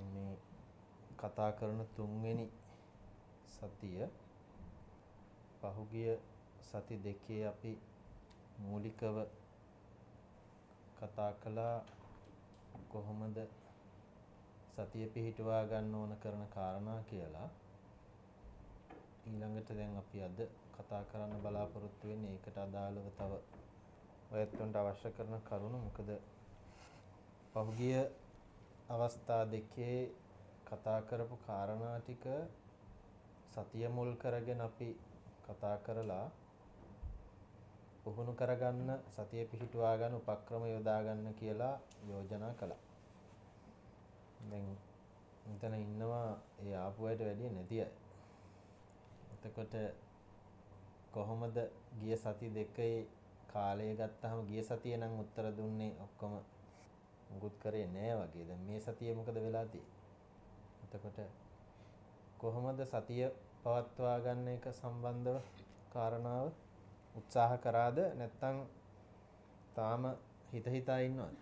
දැන් මේ කතා කරන තුන්වෙනි සතිය පහුගිය සති දෙකේ අපි මූලිකව කතා කළා කොහොමද සතිය පිහිටුවා ගන්න ඕන කරන කාරණා කියලා. ඊළඟට දැන් අපි අද කතා කරන්න බලාපොරොත්තු වෙන්නේ ඒකට අදාළව තව ඔයත්තුන්ට අවශ්‍ය කරන කරුණු මොකද පහුගිය අවස්ථා දෙකේ කතා කරපු කාරණා ටික සතිය මුල් කරගෙන අපි කතා කරලා පුහුණු කරගන්න සතිය පිහිටුවා ගන්න උපක්‍රම යොදා ගන්න කියලා යෝජනා කළා. දැන් මෙතන ඉන්නවා ඒ ආපු අයට වැඩිය නැති අය. එතකොට කොහොමද ගිය සති දෙකේ කාලය ගත්තාම ගිය සතියේ නම් උත්තර දුන්නේ ඔක්කොම මුකුත් කරේ නෑ වගේ. දැන් මේ සතියේ මොකද වෙලා තියෙන්නේ? එතකොට කොහොමද සතිය පවත්වා ගන්න එක සම්බන්ධව කාරණාව උත්සාහ කරාද නැත්නම් තාම හිත හිතා ඉන්නවද?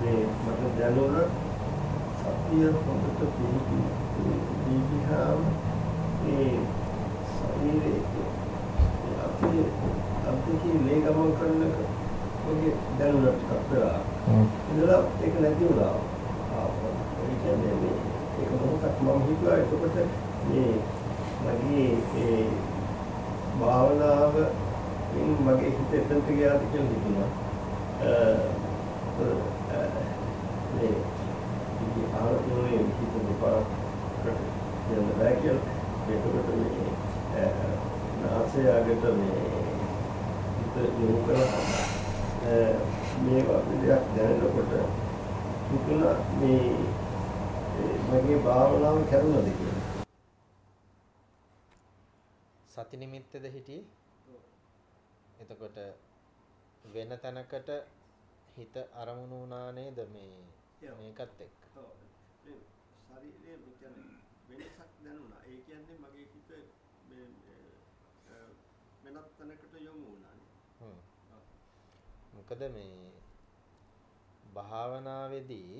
මේ මට දැනුණා සතිය හොඳට පිළිපි පිළිපිහාම ඒ ශරීරයේ අපේ අපේ මේ ගමන් කරනක ඔගේ දැනුණා ටිකක් වෙලා ඉඳලා ඒක නැති වුණා. ඒ කියන්නේ මේ ඒක මොකක්ද මම හිතුවා එතකොට මේ මගේ ඒ භාවනාව මගේ හිත එතනට ගියාද කියලා හිතුණා. මේ ඉති ආරෝපණයේ හිත දෙපාරක් යන බෑ කියලා එතකොට මේ නාසය අගට මේ යොමු කරලා මේ වගේ දැනනකොට හිතුණා මේ මගේ භාවනාව කරුණද කියලා. සති නිමිත්තද හිටියේ? එතකොට වෙන තැනකට හිත අරමුණු වුණා නේද මේ මේකත් එක්ක? ඔව්. මේ ශරීරයේ කියන්නේ වෙනසක් දැනුණා. ඒ කියන්නේ මගේ හිත මේ වෙනත් තැනකට යොමු වුණානේ. මොකද මේ භාවනාවේදී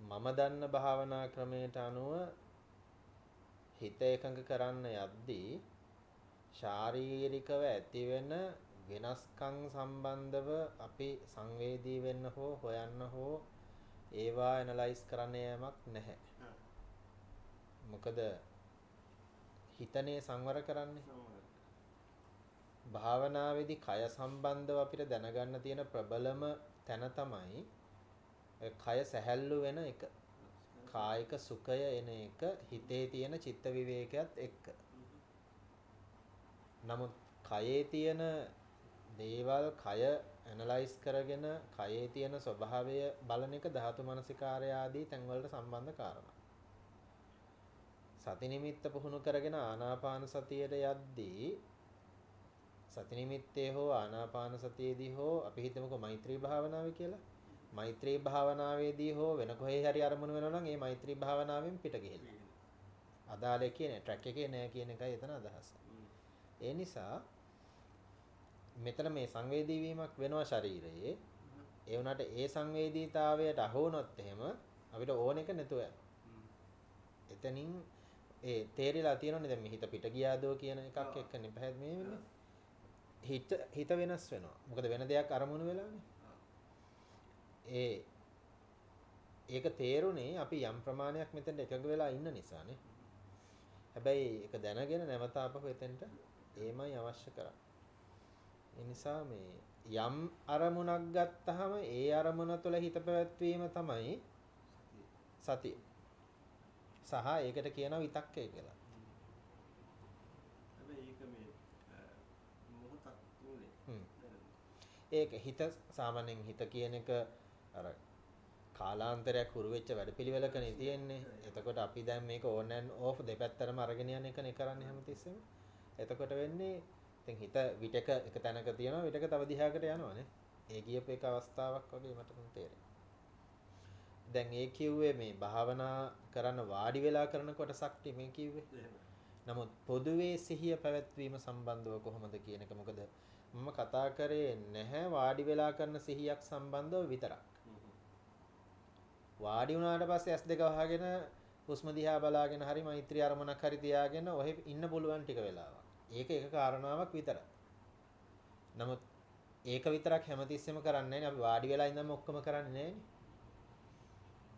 මම දන්න භාවනා ක්‍රමයට අනුව හිත එකඟ කරන්න යද්දී ශාරීරිකව ඇතිවෙන වෙනස්කම් සම්බන්ධව අපි සංවේදී වෙන්න හෝ හොයන්න හෝ ඒවා ඇනලයිස් කරන්න යෑමක් නැහැ. මොකද හිතනේ සංවර කරන්නේ. භාවනාවේදී කය සම්බන්ධව අපිට දැනගන්න තියෙන ප්‍රබලම තැන තමයි කය සැහැල්ලු වෙන එක. කායික සුඛය එන එක හිතේ තියෙන චිත්ත විවේකයක් එක්ක. නමුත් කයේ තියෙන දේවල් කය ඇනලයිස් කරගෙන කයේ තියෙන ස්වභාවය බලන එක ධාතු මනසිකාරය ආදී තැන්වලට සම්බන්ධ කාරණා. සති නිමිත්ත පුහුණු කරගෙන ආනාපාන සතියට යද්දී සති නිමිත්තේ හෝ ආනාපාන සතියේදී හෝ අපි හිතමුකෝ මෛත්‍රී භාවනාවේ කියලා. මෛත්‍රී භාවනාවේදී හෝ වෙන කොහේ හරි අරමුණු වෙනවා නම් ඒ මෛත්‍රී භාවනාවෙන් පිට ගිහිල්ලා. අදාළ කියන්නේ ට්‍රැක් එකේ නෑ කියන එකයි එතන අදහස. ඒ නිසා මෙතන මේ සංවේදී වීමක් වෙනවා ශරීරයේ. ඒ වුණාට ඒ සංවේදීතාවයට අහු වුණොත් එහෙම අපිට ඕන එක නැතුව එතනින් ඒ තේරිලා තියෙනවනේ දැන් මේ හිත පිට ගියාදෝ කියන එකක් එක්කනේ පැහැදිලි වෙන්නේ. හිත හිත වෙනස් වෙනවා. මොකද වෙන දෙයක් අරමුණු වෙලානේ. ඒ ඒක තේරුනේ අපි යම් ප්‍රමාණයක් මෙතෙන්ට එකඟ වෙලා ඉන්න නිසානේ. හැබැයි ඒක දැනගෙන නැවත ආපහු එතෙන්ට ඒමයි අවශ්‍ය කරන්නේ. ඒ නිසා මේ යම් අරමුණක් ගත්තාම ඒ අරමුණ තුළ හිත පැවැත්වීම තමයි සතිය. සහ ඒකට කියනවා විතක්කය කියලා. ඒක හිත සාමාන්‍යයෙන් හිත කියන එක අර කාලාන්තරයක් හුරු වෙච්ච වැඩපිළිවෙලකනේ තියෙන්නේ. එතකොට අපි දැන් මේක ඕන් ඇන් ඕෆ් දෙපැත්තටම අරගෙන යන එකනේ කරන්නේ හැමතිස්සෙම. එතකොට වෙන්නේ ඉතින් හිත විටක එක තැනක තියෙනවා විටක තව දිහාකට යනවානේ. ඒ කියප එක අවස්ථාවක් වගේ මට තේරෙනවා. දැන් ඒ කිව්වේ මේ භාවනා කරන්න වාඩි වෙලා කරන කොටසක් මේ කිව්වේ. නමුත් පොදුවේ සිහිය පැවැත්වීම සම්බන්ධව කොහොමද කියන එක මොකද මම කතා කරේ නැහැ වාඩි වෙලා කරන සිහියක් සම්බන්ධව විතරක්. වාඩි වුණාට පස්සේ S2 වහගෙන හුස්ම දිහා බලාගෙන හරි මෛත්‍රී අරමුණක් හරි තියාගෙන ඔහෙ ඉන්න පුළුවන් ටික වෙලාවක්. ඒක එක කාරණාවක් විතරයි. නමුත් ඒක විතරක් හැමතිස්සෙම කරන්නේ නැහැ. අපි වාඩි වෙලා ඉඳන්ම ඔක්කොම කරන්නේ නැහැනේ.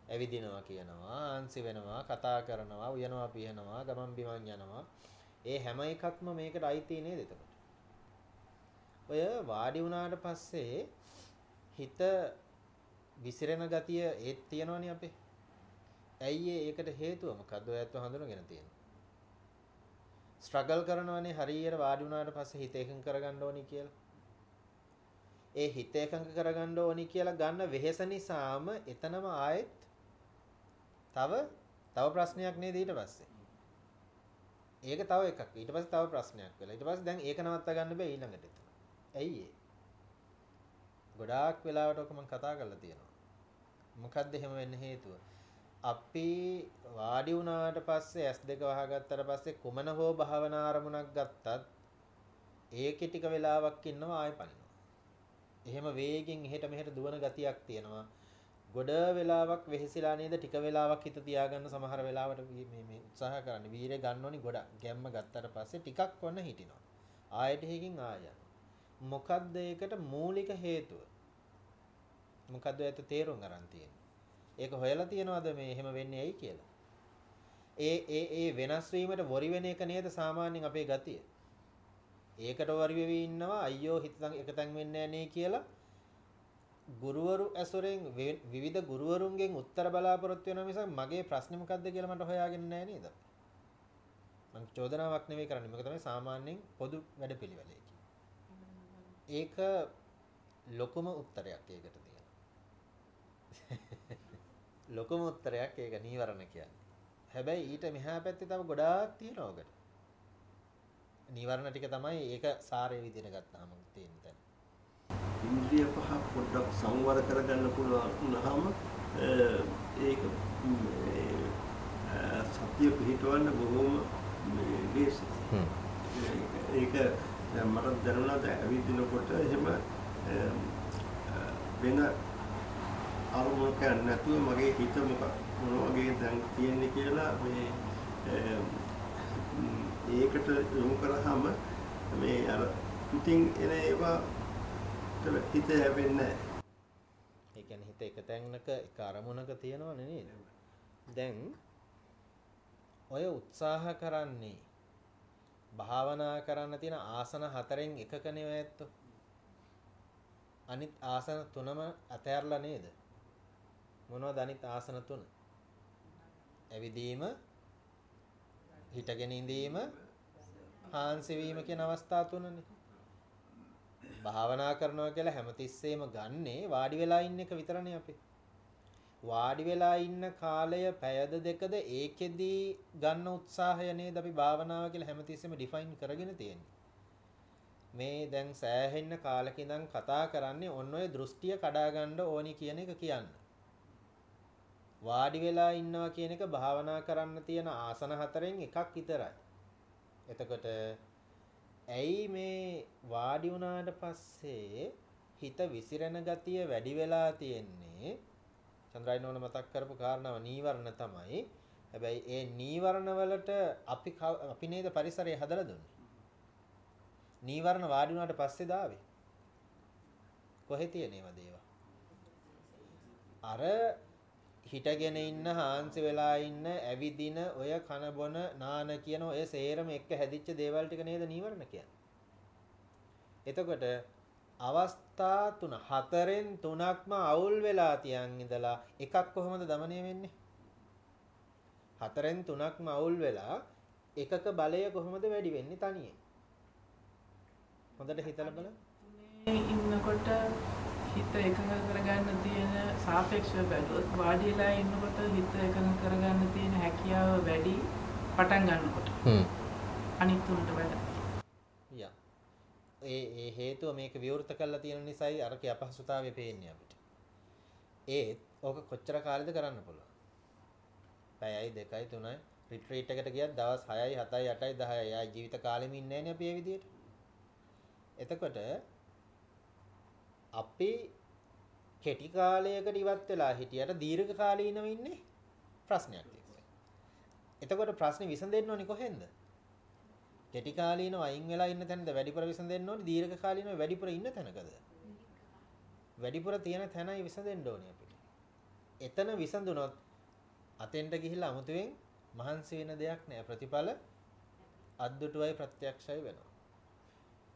ඇවිදිනවා කියනවා, ආන්සි වෙනවා, කතා කරනවා, උයනවා පියනවා, ගමන් බිමන් යනවා. ඒ හැම එකක්ම මේකට අයිති නේද එතකොට? ඔය වාඩි වුණාට පස්සේ හිත විසිරෙන ගතිය ඒත් තියෙනවනේ අපේ. ඇයි ඒකට හේතුව මොකද්ද ඔයත් හඳුනගෙන තියෙනවා. ස්ට්‍රගල් කරනවනේ හරියට වාඩි වුණාට පස්සේ හිත එකඟ කරගන්න ඕනි කියලා. ඒ හිත එකඟ කරගන්න ඕනි කියලා ගන්න වෙහෙස නිසාම එතනම ආයෙත් තව තව ප්‍රශ්නයක් නේද ඊට පස්සේ. ඒක තව එකක්. ඊට පස්සේ තව ප්‍රශ්නයක් වෙලා. ඊට පස්සේ දැන් ඒක නවත්ත ගන්න බෑ ඊළඟට එතන. ඇයි ඒ? ගොඩාක් වෙලාවට ඔක මම කතා කරලා තියෙනවා. මොකද්ද එහෙම වෙන්න හේතුව? අපි වාඩි වුණාට පස්සේ S2 වහගත්තට පස්සේ කුමන හෝ භාවනා අරමුණක් ගත්තත් ඒකේ ටික වෙලාවක් ඉන්නවා ආයෙ පනිනවා. එහෙම වේගෙන් එහෙට මෙහෙට දුවන ගතියක් තියෙනවා. ගොඩ වෙලාවක් වෙහෙසිලා නේද ටික වෙලාවක් හිත තියාගන්න සමහර වෙලාවට මේ මේ උත්සාහ කරන්න වීරය ගන්න ඕනි ගොඩක් ගැම්ම ගත්තට පස්සේ ටිකක් වන්න හිටිනවා ආයෙත් එකකින් ආය මොකද්ද ඒකට මූලික හේතුව මොකද්ද ඒත් තේරුම් ගන්න තියෙන්නේ ඒක හොයලා තියනවාද මේ එහෙම වෙන්නේ ඇයි කියලා ඒ ඒ ඒ වෙනස් වීමට වොරි වෙන එක නේද සාමාන්‍යයෙන් අපේ ගතිය ඒකට වරි වෙවි ඉන්නවා අයියෝ හිත එකතෙන් වෙන්නේ නැහැ කියලා ගුරුවරු ඇසුරෙන් විවිධ ගුරුවරුන්ගෙන් උත්තර බලාපොරොත්තු වෙනවා මිසක් මගේ ප්‍රශ්නේ මොකද්ද කියලා මට හොයාගෙන නැහැ නේද? මම චෝදනාවක් නෙවෙයි කරන්නේ. මේක තමයි සාමාන්‍යයෙන් පොදු වැඩපිළිවෙලේ. ඒක ලොකුම උත්තරයක් ඒකට තියෙනවා. ලොකුම උත්තරයක් ඒක නීවරණ කියන්නේ. හැබැයි ඊට මෙහා පැත්තේ තව ගොඩාක් තියෙනවා ඔකට. නීවරණ ටික තමයි ඒක සාරේ විදිහට ගත්තාම තියෙන තැන. ඉන්ද්‍රිය පහ පොඩ්ඩක් සංවර කරගන්න පුළුවන් වුණාම ඒක සත්‍ය පිහිටවන්න බොහොම ලේසියි. ඒක දැන් මට දැනුණා දැන් ඇවිදිනකොට එහෙම වෙන අරමුණක් නැතුව මගේ හිත මොක මොන වගේ දැන් තියෙන්නේ කියලා මේ ඒකට යොමු කරාම මේ අර පිටින් එන ඒවා හිත හැපෙන්නේ නැහැ. ඒ කියන්නේ හිත එක තැනක එක අරමුණක තියෙනවනේ නේද? දැන් ඔය උත්සාහ කරන්නේ භාවනා කරන්න තියෙන ආසන හතරෙන් එකක නෙවෙයි ඇත්තෝ. අනිත් ආසන තුනම අතහැරලා නේද? මොනවද අනිත් ආසන තුන? ඇවිදීම හිටගෙන ඉඳීම හාන්සි වීම කියන අවස්ථා තුනනේ. භාවනා කරනවා කියලා හැමතිස්සෙම ගන්නේ වාඩි වෙලා ඉන්න එක විතරනේ අපි. වාඩි වෙලා ඉන්න කාලය පැයද දෙකද ඒකෙදී ගන්න උත්සාහය නේද අපි භාවනාව කියලා හැමතිස්සෙම ඩිෆයින් කරගෙන තියෙන්නේ. මේ දැන් සෑහෙන්න කාලෙක ඉඳන් කතා කරන්නේ ඔන්න ඔය දෘෂ්ටිය කඩා ගන්න ඕනි කියන එක කියන්න. වාඩි වෙලා ඉන්නවා කියන එක භාවනා කරන්න තියෙන ආසන හතරෙන් එකක් විතරයි. එතකොට ඇයි මේ වාඩි වුණාට පස්සේ හිත විසිරෙන ගතිය වැඩි වෙලා තියෙන්නේ චන්ද්‍රයින් වල මතක් කරපු කාරණාව නීවරණ තමයි. හැබැයි ඒ නීවරණ වලට අපි අපි නේද පරිසරය හදලා දුන්නේ? නීවරණ වාඩි වුණාට පස්සේ දාවේ. කොහෙ තියෙනේවද ඒවා අර හිටගෙන ඉන්න හාන්සි වෙලා ඉන්න ඇවිදින ඔය කන බොන නාන කියන ඔය සේරම එක්ක හැදිච්ච දේවල් ටික නේද නීවරණ කියන්නේ. එතකොට අවස්ථා තුන හතරෙන් තුනක්ම අවුල් වෙලා තියන් ඉඳලා එකක් කොහොමද দমনය වෙන්නේ? හතරෙන් තුනක්ම අවුල් වෙලා එකක බලය කොහොමද වැඩි වෙන්නේ තනියෙන්? හොඳට හිතලා බලන්න. ඉන්නකොට හිත එකඟ කරගන්න තියෙන සාපේක්ෂව බැලුවොත් වාඩිලා ඉන්නකොට හිත එකඟ කරගන්න තියෙන හැකියාව වැඩි පටන් ගන්නකොට. හ්ම්. අනිත් උන්ට වඩා යා. ඒ ඒ හේතුව මේක විවෘත කරලා තියෙන නිසායි අරකේ අපහසුතාවය පේන්නේ අපිට. ඒත් ඕක කොච්චර කාලෙද කරන්න පුළුවන්? පැයයි දෙකයි තුනයි රිට්‍රීට් එකට ගියත් දවස් 6යි 7යි 8යි 10යි ආයි ජීවිත කාලෙම ඉන්නේ නැහනේ අපි මේ විදිහට. එතකොට අපි කෙටි කාලයකට ඉවත් වෙලා හිටියට දීර්ඝ කාලීනව ඉන්නේ ප්‍රශ්නයක් එතකොට ප්‍රශ්නේ විසඳෙන්න ඕනේ කොහෙන්ද? කෙටි කාලීනව අයින් වෙලා ඉන්න තැනද වැඩිපුර විසඳෙන්න ඕනේ දීර්ඝ කාලීනව වැඩිපුර ඉන්න තැනකද? වැඩිපුර තියෙන තැනයි විසඳෙන්න ඕනේ අපිට. එතන විසඳුනොත් අතෙන්ට ගිහිල්ලා අමුතුවෙන් මහන්සි වෙන දෙයක් නෑ ප්‍රතිඵල අද්දුටුවයි ප්‍රත්‍යක්ෂයි වෙනවා.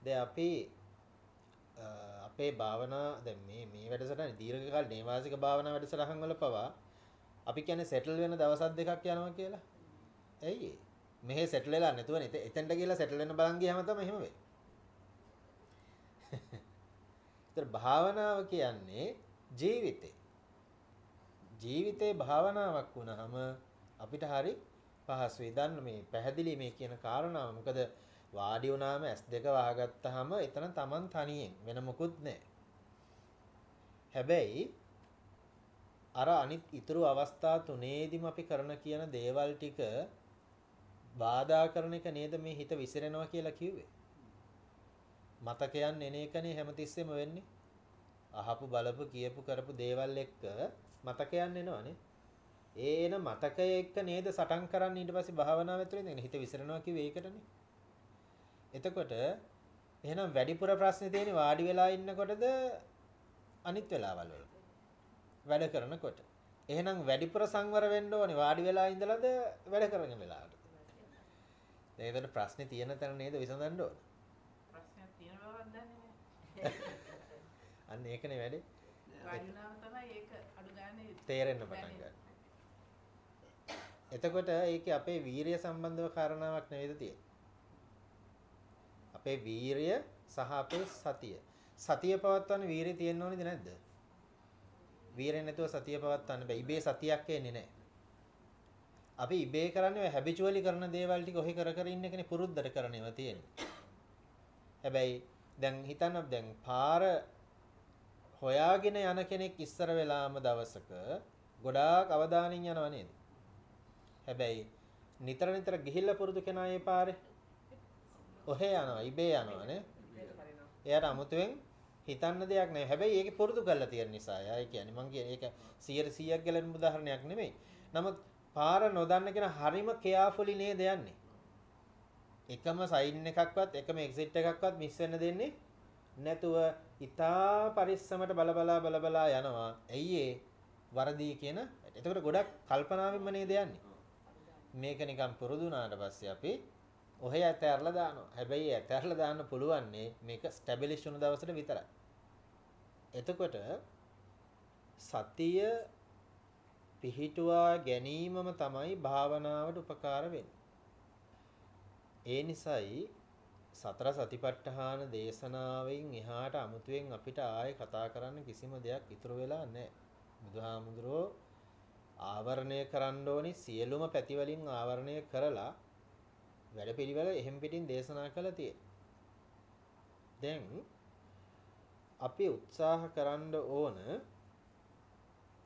දැන් අපි අපේ භාවනා දැන් මේ මේ වැඩසටහන දීර්ඝ කාල නේවාසික භාවනා වැඩසටහන් වල පවා අපි කියන්නේ සෙටල් වෙන දවසක් දෙකක් යනවා කියලා. ඇයි ඒ? මෙහෙ සෙටල් වෙලා නැතුවනේ එතෙන්ට ගිහලා සෙටල් වෙන්න බලන් ගියාම තමයි එහෙම වෙන්නේ. ඒතර භාවනාව කියන්නේ ජීවිතේ. ජීවිතේ භාවනාවක් වුණාම අපිට හරි පහසුයි. දන්න මේ පැහැදිලි මේ කියන කාරණාව. මොකද වාඩි වුණාම S2 වහගත්තාම එතන Taman තනියෙන් වෙන මොකුත් නැහැ. හැබැයි අර අනිත් ඉතුරු අවස්ථා තුනේදීම අපි කරන කියන දේවල් ටික බාධා කරන එක නේද මේ හිත විසිරෙනවා කියලා කිව්වේ. මතකයන් එන එකනේ හැමතිස්සෙම වෙන්නේ. අහපු බලපු කියපු කරපු දේවල් එක්ක මතකයන් එනවනේ. ඒ එන මතකය එක්ක නේද සටන් කරන්න ඊට පස්සේ භාවනාව ඇතුලේ ඉඳන් හිත විසිරෙනවා කිව්වේ ඒකටනේ. එතකොට එහෙනම් වැඩිපුර ප්‍රශ්නේ තියෙන්නේ වාඩි වෙලා ඉන්නකොටද අනිත් වෙලාවල් වල වැඩ කරනකොට. එහෙනම් වැඩිපුර සංවර වෙන්න ඕනේ වාඩි වෙලා ඉඳලාද වැඩ කරන වෙලාවට. ඒකට ප්‍රශ්නේ තියෙන තැන නේද විසඳන්න ඕන. ප්‍රශ්නයක් තියෙන බවක් දන්නේ. අන්න ඒකනේ වැඩේ. වාඩි වුණාම තමයි ඒක අඩු ගන්න තේරෙන්න පටන් ගන්න. එතකොට ඒකේ අපේ වීරිය සම්බන්ධව කාරණාවක් නෙවෙයිද තියෙන්නේ. අපේ වීරිය සහ අපේ සතිය. සතිය පවත්වන්න වීරිය තියෙන්න ඕනේද නැද්ද? වීරිය නැතුව සතිය පවත්වන්න බෑ. ඉබේ සතියක් එන්නේ නැහැ. අපි ඉබේ කරන්නේ ඔය හැබිචුවලි කරන දේවල් ටික ඔහි කර කර ඉන්න එකනේ පුරුද්දට කරන ඒවා තියෙන්නේ. හැබැයි දැන් හිතන්න දැන් පාර හොයාගෙන යන කෙනෙක් ඉස්සර වෙලාම දවසක ගොඩාක් අවධානයෙන් යනව නේද? හැබැයි නිතර නිතර ගිහිල්ලා පුරුදු කෙනා ඒ පාරේ ඔහේ යනවා ඉබේ යනවානේ. එයාට අමුතුවෙන් හිතන්න දෙයක් නැහැ. හැබැයි ඒක පුරුදු කරලා තියෙන නිසා. එයා කියන්නේ මං කියන්නේ ඒක 100%ක් ගැලෙන උදාහරණයක් නෙමෙයි. නමුත් පාර නොදන්න කෙනා හරිම කෙයාෆුලි නේද යන්නේ. එකම සයින් එකක්වත් එකම එක්සිට් එකක්වත් මිස් වෙන්න දෙන්නේ නැතුව ඉතා පරිස්සමට බලබලා බලබලා යනවා. ඇයි ඒ වරදී කියන. එතකොට ගොඩක් කල්පනාවෙන්ම නේද යන්නේ. මේක නිකන් පුරුදු වුණාට පස්සේ අපි ඔහේ ඇතැරලා දානවා. හැබැයි ඇතැරලා දාන්න පුළුවන් මේක ස්ටැබිලිෂ් වුණු දවසට විතරයි. එතකොට සතිය පිහිටුවා ගැනීමම තමයි භාවනාවට උපකාර වෙන්නේ. ඒ නිසායි සතර සතිපට්ඨාන දේශනාවෙන් එහාට අමුතුවෙන් අපිට ආයේ කතා කරන්න කිසිම දෙයක් ඉතුරු වෙලා නැහැ. බුදුහාමුදුරෝ ආවරණය කරන්න ඕනි සියලුම පැති වලින් ආවරණය කරලා වැඩපිළිවෙල එහෙම් පිටින් දේශනා කළා තියෙනවා. දැන් අපි උත්සාහ කරන්න ඕන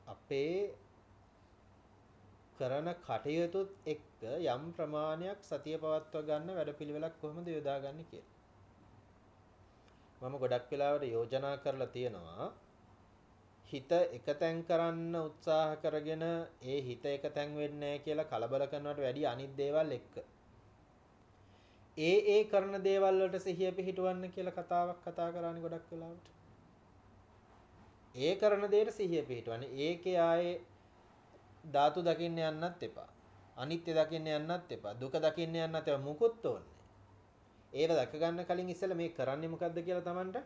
අපේ කරන කටයුතුත් එක්ක යම් ප්‍රමාණයක් සතිය පවත්ව ගන්න වැඩපිළිවෙලක් කොහොමද යොදාගන්නේ කියලා. මම ගොඩක් වෙලාවට යෝජනා කරලා තියෙනවා හිත එකතෙන් කරන්න උත්සාහ කරගෙන ඒ හිත එකතෙන් වෙන්නේ කියලා කලබල කරනවට වැඩිය අනිත් දේවල් එක්ක ඒ ඒ කරන දේවල් වලට සිහිය පිහිටවන්න කියලා කතාවක් කතා කරන්නේ ගොඩක් වෙලාවට. ඒ කරන දේට සිහිය පිහිටවන්නේ. ඒකේ ආයේ ධාතු දකින්න යන්නත් එපා. අනිත්‍ය දකින්න යන්නත් එපා. දුක දකින්න යන්නත් එපා. මුකුත් ඕනේ. ඒව දැක ගන්න කලින් ඉස්සෙල්ලා මේ කරන්නේ මොකද්ද කියලා Tamanට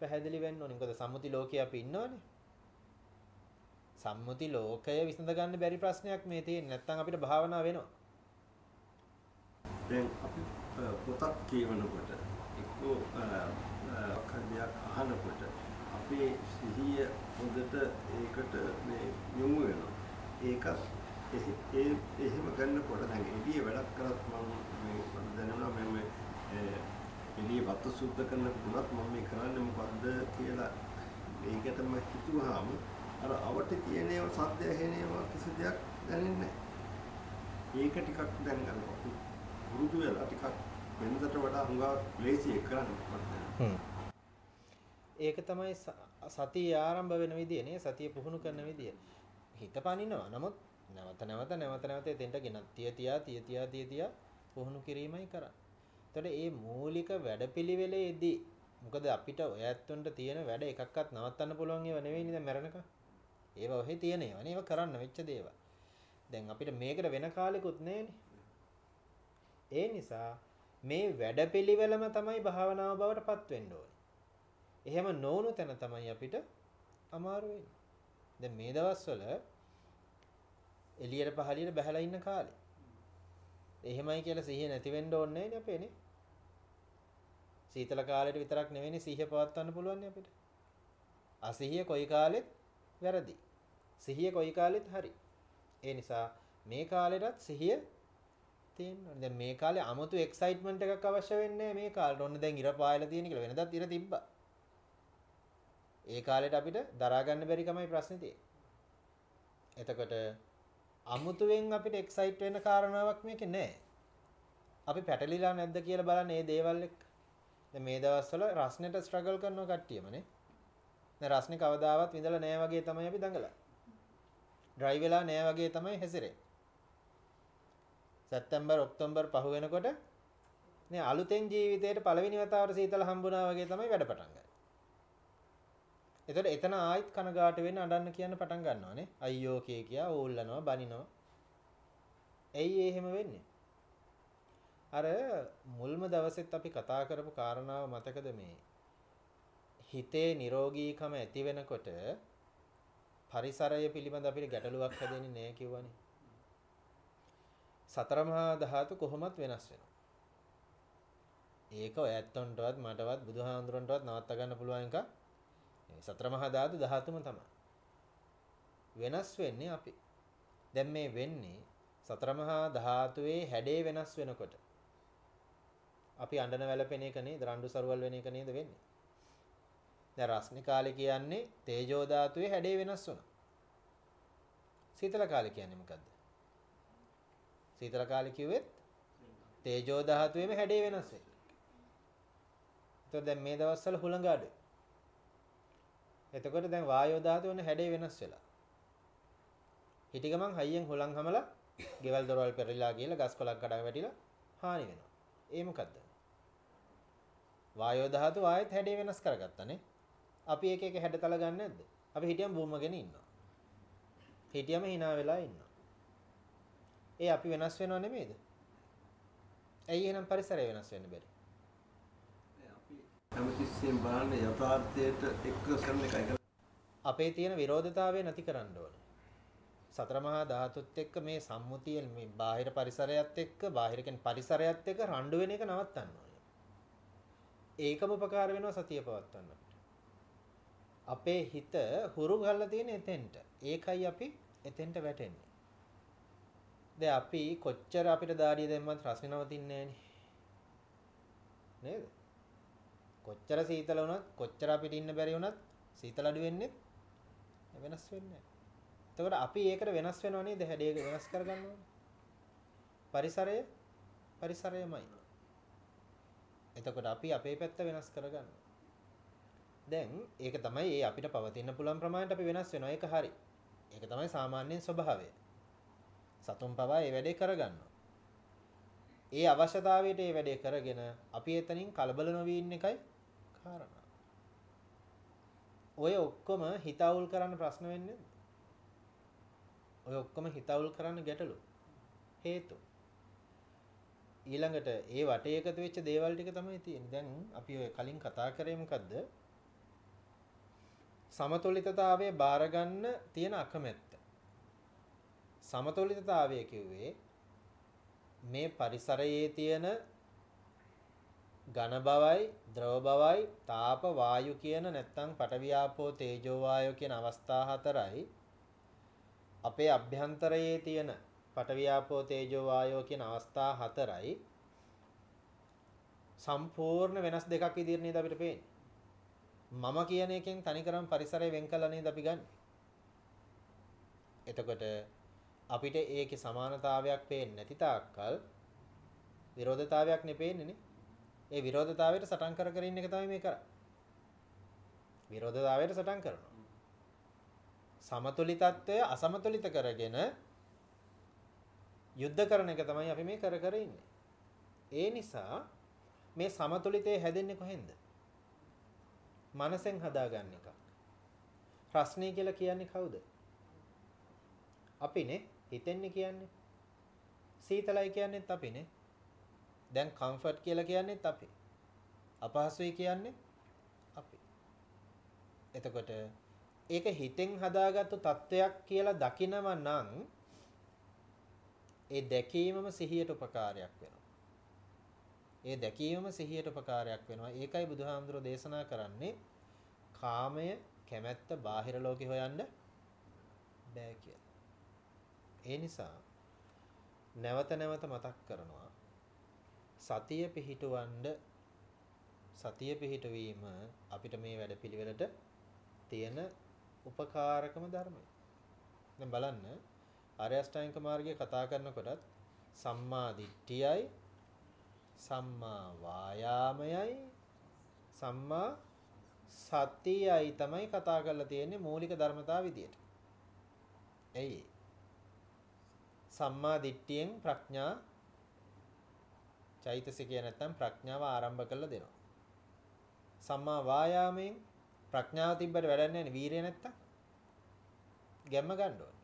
පැහැදිලි වෙන්න ඕනේ. මොකද සම්මුති ලෝකයේ අපි ඉන්නවනේ. සම්මුති ලෝකය විසඳ ගන්න බැරි ප්‍රශ්නයක් මේ තියෙන්නේ. නැත්තම් අපිට භාවනා වෙනවා. දැන් අපි පොතක් කියවනකොට එක්කෝ කර්මයක් අහනකොට අපේ සිහිය හොඳට ඒකට මේ යොමු වෙනවා. ඒකත් ඒ එහෙම කරනකොට දැන් එළිය වැඩක් කරත් මම මේ මට දැනෙනවා මම එළිය වත්ත සුද්ධ කරනකොට මම මේ කරන්නේ මොකද්ද කියලා ඒකටම හිතුවාම අර අවට තියෙන ඒවා සද්ද ඇහෙන ඒවා කිසි දෙයක් දැනෙන්නේ නැහැ. ඒක ටිකක් දැන් අර පුරුදු වෙලා ටිකක් වෙනදට වඩා හුඟා ලේසි කරන්න මට ඒක තමයි සතිය ආරම්භ වෙන විදිය නේ සතිය පුහුණු කරන විදිය. හිත පනිනවා. නමුත් නැවත නැවත නැවත නැවත එතෙන්ට ගෙනත් තිය තියා තිය තියා තිය තියා පුහුණු කිරීමයි කරන්නේ. එතකොට මේ මූලික වැඩපිළිවෙලේදී මොකද අපිට ඔය ඇත්තුන්ට තියෙන වැඩ එකක්වත් නවත්තන්න පුළුවන් ඒවා නෙවෙයිනේ දැන් මැරෙනකම්. ඒවා ඔහේ තියෙන ඒවා නේ ඒවා කරන්න වෙච්ච දේවල්. දැන් අපිට මේකට වෙන කාලෙකුත් නැහැනේ. ඒ නිසා මේ වැඩපිළිවෙලම තමයි භාවනාව බවට පත් වෙන්න ඕනේ. එහෙම නොවුණු තැන තමයි අපිට අමාරු වෙන්නේ. දැන් මේ දවස්වල එළියට පහළියට බහැලා ඉන්න කාලේ. එහෙමයි කියලා සිහිය නැති වෙන්න ඕනේ නෑනේ අපේනේ. සීතල කාලෙට විතරක් නෙවෙයි සිහිය පවත්වන්න පුළුවන් අපිට. අසිහිය කොයි කාලෙත් වැරදි. සිහිය කොයි කාලෙත් හරි. ඒ නිසා මේ කාලෙටත් සිහිය තියෙනවා. දැන් මේ කාලේ 아무තු එක්සයිට්මන්ට් එකක් අවශ්‍ය වෙන්නේ මේ කාලේට. ඔන්න දැන් ඉර පායලා තියෙන කියලා වෙනදත් ඉර තිබ්බා. ඒ කාලෙට අපිට දරා ගන්න බැරි කමයි ප්‍රශ්නේ තියෙන්නේ. එතකොට අමුතුවෙන් අපිට එක්සයිට් වෙන්න කාරණාවක් මේකේ නැහැ. අපි පැටලිලා නැද්ද කියලා බලන්න මේ දේවල් එක්ක. දැන් මේ දවස්වල රස්නෙට ස්ට්‍රගල් කරන කට්ටියමනේ. දැන් රස්නේ කවදාවත් විඳලා නැහැ වගේ තමයි අපි දඟලන්නේ. ඩ්‍රයිව් වෙලා නැහැ වගේ තමයි හැසිරෙන්නේ. සැප්තැම්බර් ඔක්තෝබර් පහ වෙනකොට නේ අලුතෙන් ජීවිතේට පළවෙනි වතාවට සීතල හම්බුණා වගේ තමයි වැඩ පටන් ගන්නේ. එතකොට එතන ආයිත් කනගාටු වෙන්න අඬන්න කියන්න පටන් ගන්නවානේ. අයියෝ කිය කියා ඕල්ලනවා බනිනවා. ඇයි එහෙම වෙන්නේ? අර මුල්ම දවසෙත් අපි කතා කරපු කාරණාව මතකද මේ හිතේ නිරෝගීකම ඇති වෙනකොට පරිසරය පිළිබඳ අපිට ගැටලුවක් හැදෙන්නේ නැහැ කිව්වනේ. සතර මහා ධාතු කොහොමත් වෙනස් වෙනවා. ඒක ඔය ඇත්තොන්ටවත් මටවත් බුදුහාඳුරන්ටවත් නවත්ත ගන්න පුළුවන් එකක් සතර මහා ධාතු 13ම තමයි. වෙනස් වෙන්නේ අපි. දැන් මේ වෙන්නේ සතර මහා ධාතුවේ හැඩේ වෙනස් වෙනකොට. අපි අඬන වැළපෙන එක නේද රණ්ඩු සරුවල් වෙන එක නේද වෙන්නේ. දැන් රස්නි කාලේ කියන්නේ තේජෝ ධාතුවේ හැඩේ වෙනස් වුණා. සීතල කාලේ කියන්නේ මොකද්ද? සීතල කාලේ කිව්වෙත් තේජෝ ධාතුවේම හැඩේ වෙනස් වෙනවා. එතකොට දැන් මේ දවස්වල හුළඟ අඩුයි. එතකොට දැන් වායෝ ධාතුව වෙන හැඩේ වෙනස් වෙලා. හිටි ගමන් හයියෙන් හුලං හමලා ගෙවල් දොරවල් පෙරලිලා ගිහලා ගස් කොළක් කඩා වැටිලා හානි වෙනවා. ඒ මොකද්ද? වායෝ ධාතුව ආයෙත් හැඩේ වෙනස් කරගත්තානේ. අපි එක එක හැඩතල ගන්න නැද්ද? අපි හිටියම බූමගෙන ඉන්නවා. හිටියම hina වෙලා ඉන්නවා. ඒ අපි වෙනස් වෙනව නෙමෙයිද? ඇයි එහෙනම් පරිසරය වෙනස් වෙන්න බැරි? හැමතිස්සෙම බලන්න යථාර්ථයට එක්ක කරන එකයි අපේ තියෙන විරෝධතාවය නැති කරන්න ඕනේ. සතර මහා ධාතුත් එක්ක මේ සම්මුතිය මේ බාහිර පරිසරයත් එක්ක බාහිර කියන්නේ පරිසරයත් එක්ක රණ්ඩු වෙන එක නවත්තන්න ඕනේ. ඒකම උපකාර වෙනවා සතිය පවත්වන්න. අපේ හිත හුරු ගල්ලා තියෙන එතෙන්ට. ඒකයි අපි එතෙන්ට වැටෙන්නේ. දැන් අපි කොච්චර අපිට දාඩිය දැම්මත් රස්නේ නවතින්නේ නේද? කොච්චර සීතල වුණත් කොච්චර අපිට ඉන්න බැරි වුණත් සීතල අඩු වෙන්නේ වෙනස් වෙන්නේ එතකොට අපි ඒකට වෙනස් වෙනව නේද? හැඩය වෙනස් කරගන්න පරිසරය පරිසරයමයි. එතකොට අපි අපේ පැත්ත වෙනස් කරගන්න දැන් ඒක තමයි ඒ අපිට පවතින්න පුළුවන් ප්‍රමාණයට අපි වෙනස් වෙනවා. ඒක හරි. ඒක තමයි සාමාන්‍ය ස්වභාවය. සතුන් පවා ඒ වැඩේ කරගන්නවා. ඒ අවශ්‍යතාවයට ඒ වැඩේ කරගෙන අපි එතනින් කලබල නොවී ඉන්න එකයි කාරණා. ඔය ඔක්කොම හිත අවුල් කරන්න ප්‍රශ්න වෙන්නේ ඔය ඔක්කොම හිත අවුල් කරන්න ගැටලු. හේතු. ඊළඟට ඒ වටේ එකතු වෙච්ච දේවල් ටික තමයි තියෙන්නේ. දැන් අපි ඔය කලින් කතා කරේ මොකද්ද? සමතුලිතතාවයේ බාර ගන්න තියෙන අකමැත්ත. සමතුලිතතාවය කිව්වේ මේ පරිසරයේ තියෙන ඝන බවයි ද්‍රව බවයි තාප වායු කියන නැත්තම් පටවියාපෝ තේජෝ වායෝ කියන අවස්ථා හතරයි. අපේ අභ්‍යන්තරයේ තියෙන පටවියාපෝ තේජෝ වායෝ කියන අවස්ථා හතරයි. සම්පූර්ණ වෙනස් දෙකක් විදිහට නේද අපිට පේන්නේ? මම කියන එකෙන් තනිකරම පරිසරය වෙන් කළා නේද අපි ගන්න? එතකොට අපිට ඒකේ සමානතාවයක් පේන්නේ නැති තාක්කල් විරෝධතාවයක් නෙපේන්නේ නේ. ඒ විරෝධතාවයට සටන් කර කර ඉන්න එක තමයි මේ කරන්නේ. විරෝධතාවයට සටන් කරනවා. සමතුලිතත්වය අසමතුලිත කරගෙන යුද්ධ කරන එක තමයි අපි මේ කර කර ඉන්නේ. ඒ නිසා මේ සමතුලිතය හැදෙන්නේ කොහෙන්ද? මනසෙන් හදාගන්න එකක්. ප්‍රශ්නේ කියලා කියන්නේ කවුද? අපිනේ හිතෙන්නේ කියන්නේ. සීතලයි කියන්නේත් අපිනේ. දැන් කම්ෆර්ට් කියලා කියන්නේත් අපි. අපහසුයි කියන්නේ අපි. එතකොට ඒක හිතෙන් හදාගත්තු තත්වයක් කියලා දකිනව නම් ඒ දැකීමම සිහියට උපකාරයක් වෙනවා. ඒ දැකීමම සිහියට උපකාරයක් වෙනවා. ඒකයි බුදුහාමුදුරෝ දේශනා කරන්නේ කාමය කැමැත්ත බාහිර ලෝකේ හොයන්න බෑ කියලා. ඒ නිසා නැවත නැවත මතක් කරනවා සතිය පිහිටවන්න සතිය පිහිටවීම අපිට මේ වැඩපිළිවෙලට තියෙන උපකාරකම ධර්මය. දැන් බලන්න ආර්ය අෂ්ටාංගික මාර්ගය කතා කරනකොටත් සම්මා දිට්ඨියයි සම්මා වායාමයයි සම්මා සතියයි තමයි කතා කරලා තියෙන්නේ මූලික ධර්මතාව විදියට. ඇයි? සම්මා දිට්ඨියෙන් ප්‍රඥා චෛතසිකය නැත්තම් ප්‍රඥාව ආරම්භ කරලා දෙනවා. සම්මා වායාමයෙන් ප්‍රඥාව තිබ්බට වැඩක් නැහැ නේ වීරිය නැත්තම්. ගැම්ම ගන්න ඕනේ.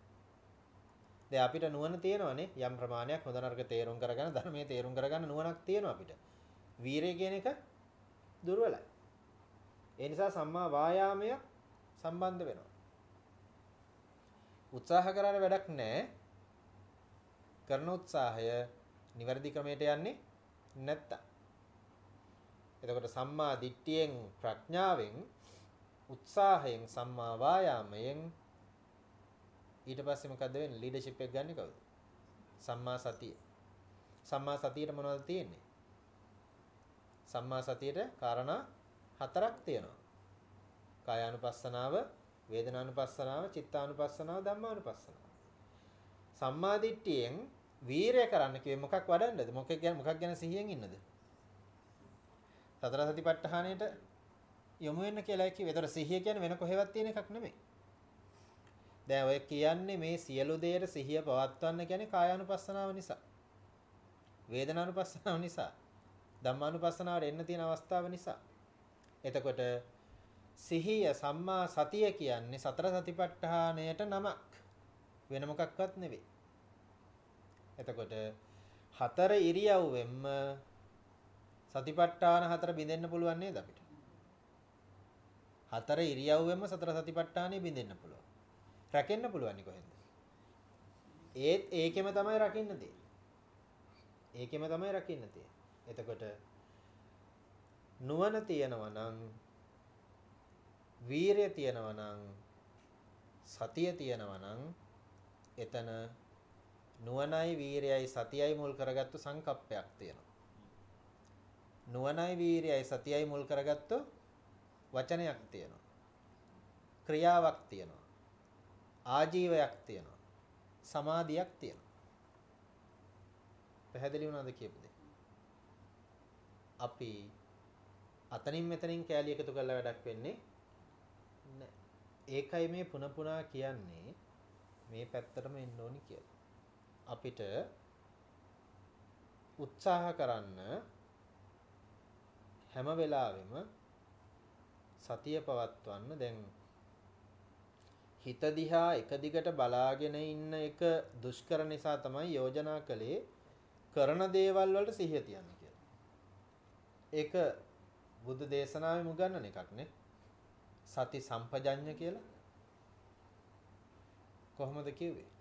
දැන් අපිට නුවණ තියෙනවනේ යම් ප්‍රමාණයක් හොඳ නරක තේරුම් කරගන්න ධර්මයේ තේරුම් කරගන්න නුවණක් තියෙනවා අපිට. වීරිය කියන එක දුර්වලයි. ඒ නිසා සම්මා වායාමය සම්බන්ධ වෙනවා. උත්සාහ කරාට වැඩක් නැහැ. කරන උත්සාහය නිවැරදි ක්‍රමයට යන්නේ නැත්තම්. එතකොට සම්මා දිට්ඨියෙන් ප්‍රඥාවෙන් උත්සාහයෙන් සම්මා වායාමයෙන් ඊට පස්සේ මොකද වෙන්නේ? ලීඩර්ෂිප් එක ගන්න කවුද? සම්මා සතිය. සම්මා සතියට මොනවද තියෙන්නේ? සම්මා සතියට කාරණා හතරක් තියෙනවා. කායානුපස්සනාව වේදනානුපස්සනාව චිත්තානුපස්සනාව ධම්මානුපස්සනාව. සම්මා දිට්ඨියෙන් වීරය කරන්න කිව්වේ මොකක් වඩන්නද මොකක් ගැන මොකක් ගැන සිහියෙන් ඉන්නද සතර සතිපට්ඨානයට යොමු වෙන්න කියලා කිව්වේ. ඒතර සිහිය කියන්නේ වෙන කොහෙවත් තියෙන එකක් නෙමෙයි. දැන් ඔය කියන්නේ මේ සියලු දේට සිහිය පවත්වන්න කියන්නේ කායානුපස්සනාව නිසා. වේදනානුපස්සනාව නිසා. ධම්මානුපස්සනාවට එන්න තියෙන අවස්ථාව නිසා. එතකොට සිහිය සම්මා සතිය කියන්නේ සතර සතිපට්ඨානයට නමක්. වෙන මොකක්වත් නෙවෙයි. එතකොට හතර ඉරියව්වෙන්ම සතිපට්ඨාන හතර බිඳෙන්න පුළුවන් නේද අපිට? හතර ඉරියව්වෙම සතර සතිපට්ඨානෙ බිඳෙන්න පුළුවන්. රැකෙන්න පුළුවන් කොහෙන්ද? ඒත් ඒකෙම තමයි රකින්න තියෙන්නේ. ඒකෙම තමයි රකින්න තියෙන්නේ. එතකොට නුවණ තියෙනවා නම් වීරය තියෙනවා නම් සතිය තියෙනවා නම් එතන නුවණයි වීරයයි සතියයි මුල් කරගත්තු සංකප්පයක් තියෙනවා. නුවණයි වීරයයි සතියයි මුල් කරගත්තු වචනයක් තියෙනවා. ක්‍රියාවක් තියෙනවා. ආජීවයක් තියෙනවා. සමාධියක් තියෙනවා. පැහැදිලි වුණාද කියපු දේ? අපි අතනින් මෙතනින් කෑලි එකතු කරලා වැඩක් වෙන්නේ නැහැ. ඒකයි මේ පුන පුනා කියන්නේ මේ පැත්තටම එන්න ඕනි කියලා. අපිට උත්සාහ කරන්න හැම වෙලාවෙම සතිය පවත්වන්න දැන් හිත දිහා එක දිගට බලාගෙන ඉන්න එක දුෂ්කර නිසා තමයි යෝජනා කළේ කරන දේවල් වලට සිහිය තියන්න කියලා. ඒක බුද්ධ දේශනාවේ මුගන්නන එකක් නේ. සති සම්පජඤ්ඤ කියලා. කොහොමද කිව්වේ?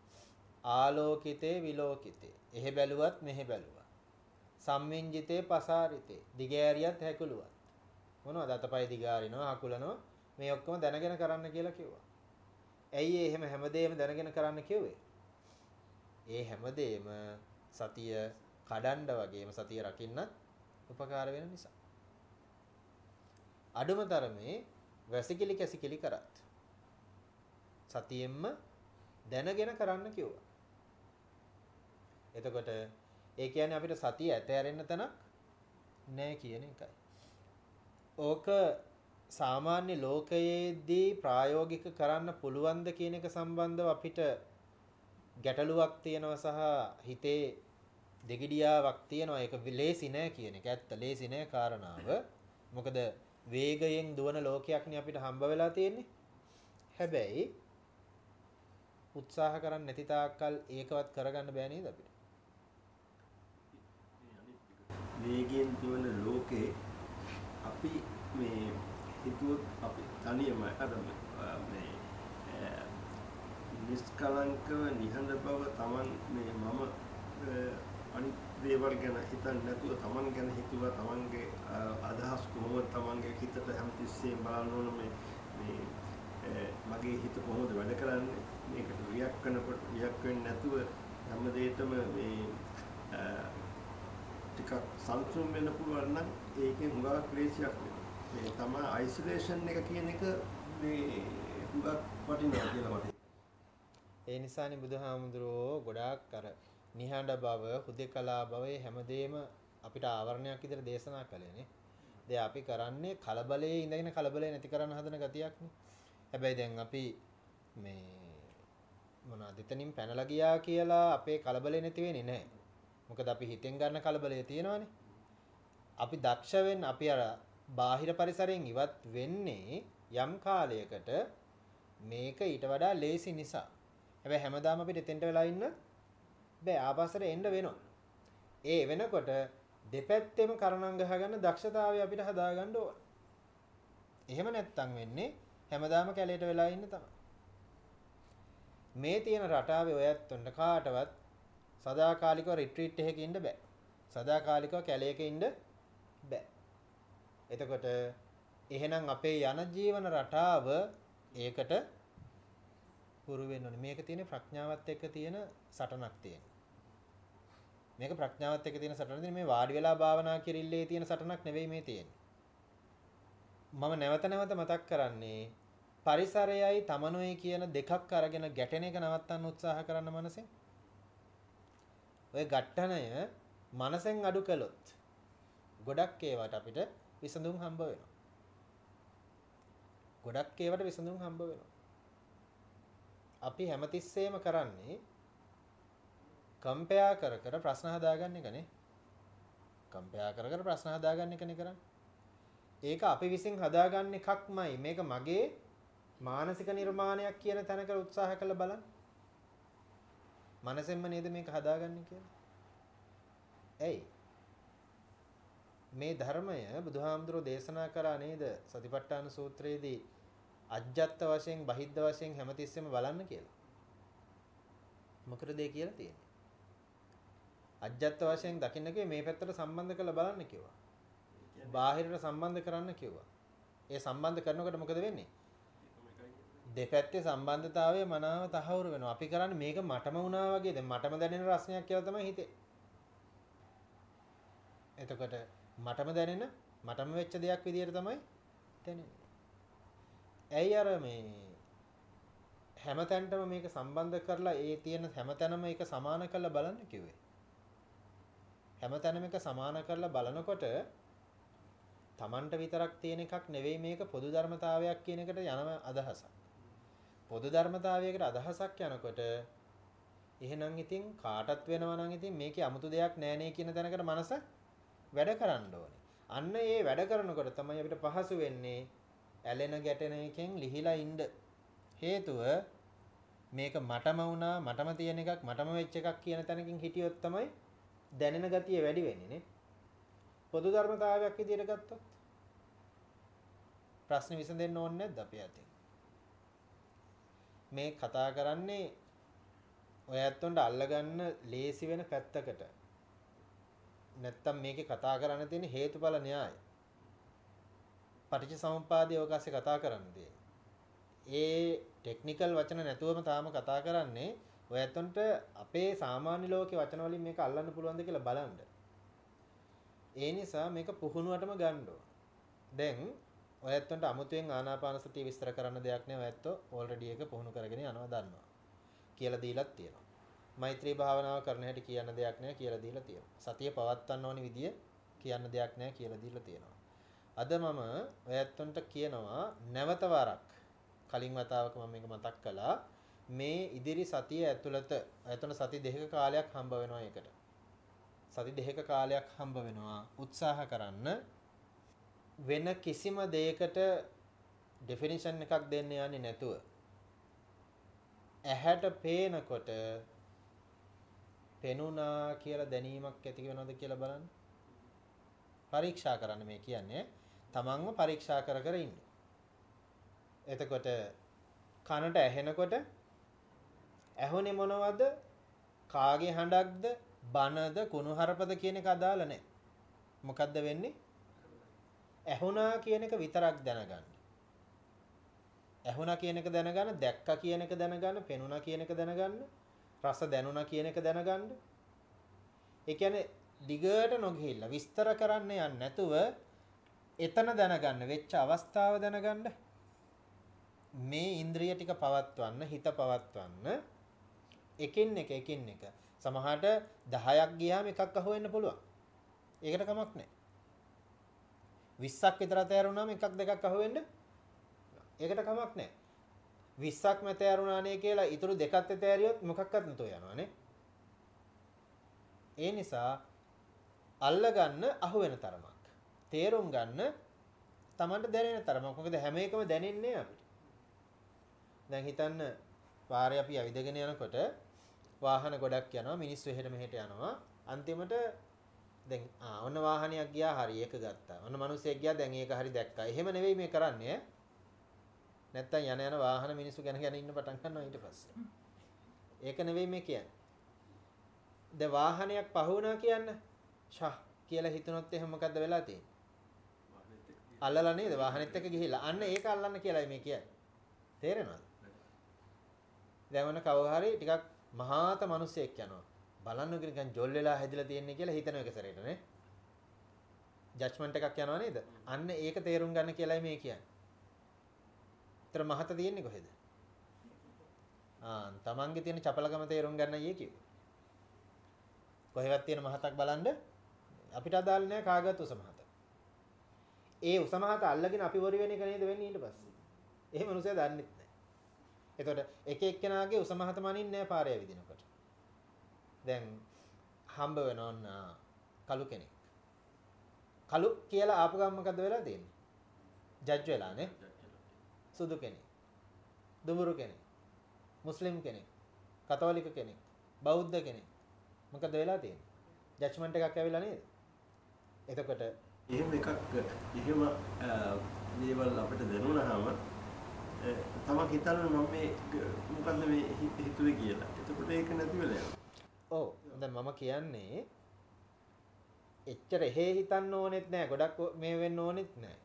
ආලෝකිතේ විලෝකිතේ. එහෙ බැලුවත් මෙහෙ බැලුවා. සම්මින්ජිතේ පසාරිතේ. දිගෑරියත් හැකුලුවත්. මොනවද අතපය දිගාරිනවා හකුලනවා මේ ඔක්කොම දැනගෙන කරන්න කියලා කිව්වා. ඇයි එහෙම හැමදේම දැනගෙන කරන්න කිව්වේ? ඒ හැමදේම සතිය කඩන්න වගේම සතිය රකින්නත් උපකාර වෙන නිසා. අඩුම තරමේ වැසිකිලි කැසිකිලි කරත් සතියෙන්ම දැනගෙන කරන්න කිව්වා. එතකොට ඒ කියන්නේ අපිට සතිය ඇත ඇරෙන්න තැනක් නැහැ කියන එකයි. ඕක සාමාන්‍ය ලෝකයේදී ප්‍රායෝගික කරන්න පුළුවන්ද කියන එක සම්බන්ධව අපිට ගැටලුවක් තියෙනවා සහ හිතේ දෙගිඩියාවක් තියෙනවා. ඒක ලේසි නෑ කියන එක. ඇත්ත ලේසි නෑ කාරණාව. මොකද වේගයෙන් දුවන ලෝකයක්නේ අපිට හම්බ වෙලා තියෙන්නේ. හැබැයි උත්සාහ කරන්නේ නැති තාක්කල් ඒකවත් කරගන්න බෑ නේද අපිට? වේගයෙන් දුවන ලෝකේ අපි මේ හිතුවොත් අපි තනියම අර මේ නිස්කලංකව නිහඬ බව Taman මේ මම අනිත් දේවල් ගැන හිතන්නේ නැතුව Taman ගැන හිතුවා Tamanගේ අදහස් කොහොමද Tamanගේ හිතට හැමතිස්සෙම බලන්න ඕන මේ මේ මගේ හිත කොහොමද වැඩ කරන්නේ? මේකට රියැක්ට් කරනකොට රියැක්ට් වෙන්නේ නැතුව හැම දෙයකම මේ ටිකක් සංසුන් වෙන්න පුළුවන් නම් ඒකෙන් හුඟක් ක්ලේශයක් වෙනවා. මේ තමයි අයිසොලේෂන් එක කියන එක මේ හුඟක් වටිනවා කියලා මට. ඒ නිසානේ බුදුහාමුදුරුවෝ ගොඩාක් අර නිහඬ බව, හුදේකලා බව හැමදේම අපිට ආවරණයක් විදිහට දේශනා කළේනේ. දැන් අපි කරන්නේ කලබලයේ ඉඳගෙන කලබලේ නැති කරන්න හදන ගතියක්නේ. හැබැයි දැන් අපි මේ මොනවද එතනින් පැනලා ගියා කියලා අපේ කලබලේ නැති වෙන්නේ නැහැ. මොකද අපි හිතෙන් ගන්න කලබලය තියෙනවානේ. අපි දක්ෂ වෙන්න අපි අර බාහිර පරිසරයෙන් ඉවත් වෙන්නේ යම් කාලයකට මේක ඊට වඩා ලේසි නිසා. හැබැයි හැමදාම අපිට එතෙන්ට වෙලා ඉන්න බෑ ආපස්සට එන්න වෙනවා. ඒ වෙනකොට දෙපැත්තෙම කරණම් ගහගන්න දක්ෂතාවය අපිට හදාගන්න ඕන. එහෙම නැත්තම් වෙන්නේ හැමදාම කැලේට වෙලා ඉන්න තමයි. මේ තියෙන රටාවේ ඔයත් උන්න කාටවත් සදාකාලිකව රිට්‍රීට් එකක ඉන්න බෑ. සදාකාලිකව කැලේක ඉන්න බෑ. එතකොට එහෙනම් අපේ යන ජීවන රටාව ඒකට හුරු වෙන්න ඕනේ. මේක තියෙන ප්‍රඥාවත් එක්ක තියෙන සටනක් තියෙන. මේක ප්‍රඥාවත් එක්ක තියෙන සටන මේ වාඩි වෙලා භාවනා කිරිල්ලේ තියෙන සටනක් නෙවෙයි මේ තියෙන්නේ. මම නැවත නැවත මතක් කරන්නේ පරිසරයයි තමනුයි කියන දෙකක් අරගෙන ගැටෙන එක නවත්තන්න උත්සාහ කරන්න මනසෙන්. ඔය ඝට්ටනය මනසෙන් අඩු කළොත් ගොඩක් ඒවට අපිට විසඳුම් හම්බ වෙනවා. ගොඩක් ඒවට විසඳුම් හම්බ වෙනවා. අපි හැමතිස්සෙම කරන්නේ කම්පයා කර කර ප්‍රශ්න හදාගන්න එකනේ. කම්පයා කර කර ප්‍රශ්න හදාගන්න එකනේ කරන්නේ. ඒක අපි විසින් හදාගන්න එකක්මයි. මේක මගේ මානසික නිර්මාණයක් කියන තැනකට උත්සාහ කළ බලන්න. මනසෙන්ම නේද මේක හදාගන්නේ කියලා? ඇයි? මේ ධර්මය බුදුහාමුදුරෝ දේශනා කරා නේද සතිපට්ඨාන සූත්‍රයේදී අජ්ජත් වශයෙන් බහිද්ධ වශයෙන් හැමතිස්සෙම බලන්න කියලා. මොකටද ඒ කියලා තියෙන්නේ? අජ්ජත් වශයෙන් දකින්න කිව්වේ මේ පැත්තට සම්බන්ධ කරලා බලන්න කිව්වා. බාහිරට සම්බන්ධ කරන්න කිව්වා. ඒ සම්බන්ධ කරනකොට මොකද වෙන්නේ? දෙපැත්තේ සම්බන්ධතාවය මනාව තහවුරු වෙනවා. අපි කරන්නේ මේක මටම වුණා වගේ දැන් මටම දැනෙන රසණයක් කියලා තමයි හිතේ. එතකොට මටම දැනෙන මටම වෙච්ච දෙයක් විදියට තමයි දැනෙන්නේ. ඇයි අර මේ හැමතැනටම මේක සම්බන්ධ කරලා ඒ තියෙන හැමතැනම ඒක සමාන කරලා බලන්න කිව්වේ. හැමතැනම එක සමාන කරලා බලනකොට Tamanට විතරක් තියෙන එකක් නෙවෙයි මේක පොදු ධර්මතාවයක් කියන එකට යනම අදහසක්. පොදු ධර්මතාවයකට අදහසක් යනකොට එහෙනම් ඉතින් කාටත් වෙනවා නම් ඉතින් මේකේ 아무තු දෙයක් නෑනේ කියන තැනකට මනස වැඩ කරන්න ඕනේ. අන්න ඒ වැඩ කරනකොට තමයි අපිට පහසු වෙන්නේ ඇලෙන ගැටෙන එකෙන් ලිහිලා ඉන්න. හේතුව මේක මටම වුණා මටම තියෙන එකක් මටම වෙච්ච එකක් කියන තැනකින් හිටියොත් තමයි දැනෙන ගතිය වැඩි වෙන්නේ නේ. පොදු ධර්මතාවයක් විදිහට ගත්තොත් ප්‍රශ්න විසඳෙන්න ඕනේ නැද්ද අපි අතින්? මේ කතා කරන්නේ ඔය ඇත්තොන්ට අල්ලගන්න ලේසි වෙන පැත්තකට. නැත්තම් මේකේ කතා කරන්න තියෙන හේතුඵල න්‍යාය. පටිච්ච සමුප්පාදයේ ඔකස්සේ කතා කරන්න ඒ ටෙක්නිකල් වචන නැතුවම තාම කතා කරන්නේ ඔය ඇත්තොන්ට අපේ සාමාන්‍ය ලෝකේ වචන වලින් මේක අල්ලන්න පුළුවන්ද කියලා බලන්න. ඒ නිසා මේක පුහුණුවටම ගන්න දැන් ඔය ඇත්තන්ට අමුතුවෙන් ආනාපාන සතිය විස්තර කරන්න දෙයක් නෑ. ඔය ඇත්තෝ ඕල්රෙඩි එක පුහුණු කරගෙන යනවා දන්නවා. කියලා දීලත් තියෙනවා. මෛත්‍රී භාවනාව කරන හැටි කියන්න දෙයක් නෑ කියලා දීලා තියෙනවා. සතිය පවත්වන්න ඕනි විදිය කියන්න දෙයක් නෑ කියලා දීලා තියෙනවා. අද මම ඔයත්තුන්ට කියනවා නැවත වරක්. කලින් වතාවක මම මේක මතක් කළා. මේ ඉදිරි සතිය ඇතුළත ඇතුළත සති දෙකක කාලයක් හම්බ වෙනවා ඒකට. සති දෙකක කාලයක් හම්බ වෙනවා. උත්සාහ කරන්න. වෙන කිසිම දෙයකට ඩෙෆිනිෂන් එකක් දෙන්න යන්නේ නැතුව ඇහැට පේනකොට පෙනුණා කියලා දැනීමක් ඇති වෙනවද කියලා බලන්න. පරීක්ෂා කරන්න මේ කියන්නේ තමන්ව පරීක්ෂා කර කර ඉන්න. එතකොට කනට ඇහෙනකොට ඇහුනේ මොනවද? කාගේ හඬක්ද? බනද කුණුහරුපද කියන එක අදාළ නැහැ. මොකද්ද වෙන්නේ? ඇහුණා කියන එක විතරක් දැනගන්න. ඇහුණා කියන එක දැනගන්න, දැක්කා කියන එක දැනගන්න, පෙනුණා කියන එක දැනගන්න, රස දැනුණා කියන එක දැනගන්න. ඒ කියන්නේ දිගට නොගිහිල්ලා විස්තර කරන්න යන්නේ නැතුව එතන දැනගන්න වෙච්ච අවස්ථාව දැනගන්න මේ ඉන්ද්‍රිය ටික පවත්වන්න හිත පවත්වන්න එකින් එක එකින් එක සමහරට 10ක් ගියාම එකක් අහුවෙන්න පුළුවන්. ඒකට කමක් නැහැ. 20ක් විතර තෑරුණාම එකක් දෙකක් අහුවෙන්න ඒකට කමක් නැහැ. 20ක් මත ඇරුණානේ කියලා ඊටු දෙකක් තෑරියොත් මොකක්වත් නැතෝ යනවානේ. ඒ නිසා අල්ලගන්න අහු වෙන තරමක්. තේරුම් ගන්න Tamanට දැනෙන තරමක්. මොකද හැම එකම දැනෙන්නේ අපිට. දැන් හිතන්න පාරේ අපි ඇවිදගෙන යනකොට වාහන ගොඩක් යනවා මිනිස්සු එහෙට මෙහෙට යනවා අන්තිමට දැන් ආ ඔන්න වාහනයක් ගියා හරි ඒක ගත්තා. ඔන්න මිනිස්සෙක් ගියා දැන් ඒක හරි දැක්කා. එහෙම නෙවෙයි මේ කරන්නේ. නැත්තම් යන යන වාහන මිනිස්සු ගැන ගැන ඉන්න පටන් ගන්නවා ඊට පස්සේ. ඒක නෙවෙයි මේ කියන්නේ. ද වාහනයක් පහ වුණා කියන්න. ෂා කියලා හිතනොත් එහෙම මොකද්ද වෙලා තියෙන්නේ? අල්ලලා නේද වාහනෙත් එක්ක ගිහිල්ලා. අන්න ඒක අල්ලන්න කියලායි මේ කියන්නේ. තේරෙනවද? දැන් ඔන්න කවුරු හරි ටිකක් මහාත මිනිසෙක් යනවා. බලන්න නිකන් ජොල් වෙලා හැදිලා තියෙන්නේ කියලා හිතන එක සැරේට නේ. ජජ්මන්ට් එකක් යනවා නේද? අන්න ඒක තේරුම් ගන්න කියලායි මේ කියන්නේ. ඒතර මහත තියෙන්නේ කොහෙද? ආ තමන්ගේ තියෙන චපලකම තේරුම් ගන්න ඊයේ කිව්වේ. කොහෙවත් තියෙන මහතක් බලන්න අපිට අදාළ නැහැ කාගවත් උස මහත. ඒ උස මහත අල්ලගෙන අපි වරි වෙන එක නේද වෙන්නේ ඊට පස්සේ. එහෙම මිනිස්සු දන්නෙත් නැහැ. එතකොට එක එක්කෙනාගේ උස මහත මනින්නේ නැහැ පාරේ විදිනකොට. දැන් හම්බ වෙනවන්න කළු කෙනෙක්. කළු කියලා ආපු ගමන් මොකද වෙලා තියෙන්නේ? ජජ් වෙලානේ. සුදු කෙනෙක්. දුඹුරු කෙනෙක්. මුස්ලිම් කෙනෙක්. කතෝලික කෙනෙක්. බෞද්ධ කෙනෙක්. මොකද වෙලා තියෙන්නේ? ජජ්මන්ට් එකක් ඇවිල්ලා නේද? එතකොට එහෙම එකක් එහෙම දේවල් අපිට දැනුණාම තමක් හිතන්න මම මේ මොකද්ද මේ හිතුවේ කියලා. එතකොට ඒක නැති වෙලා යනවා. ඔව්. දැන් මම කියන්නේ එච්චර එහෙ හිතන්න ඕනෙත් නෑ. ගොඩක් මේ වෙන්න ඕනෙත් නෑ.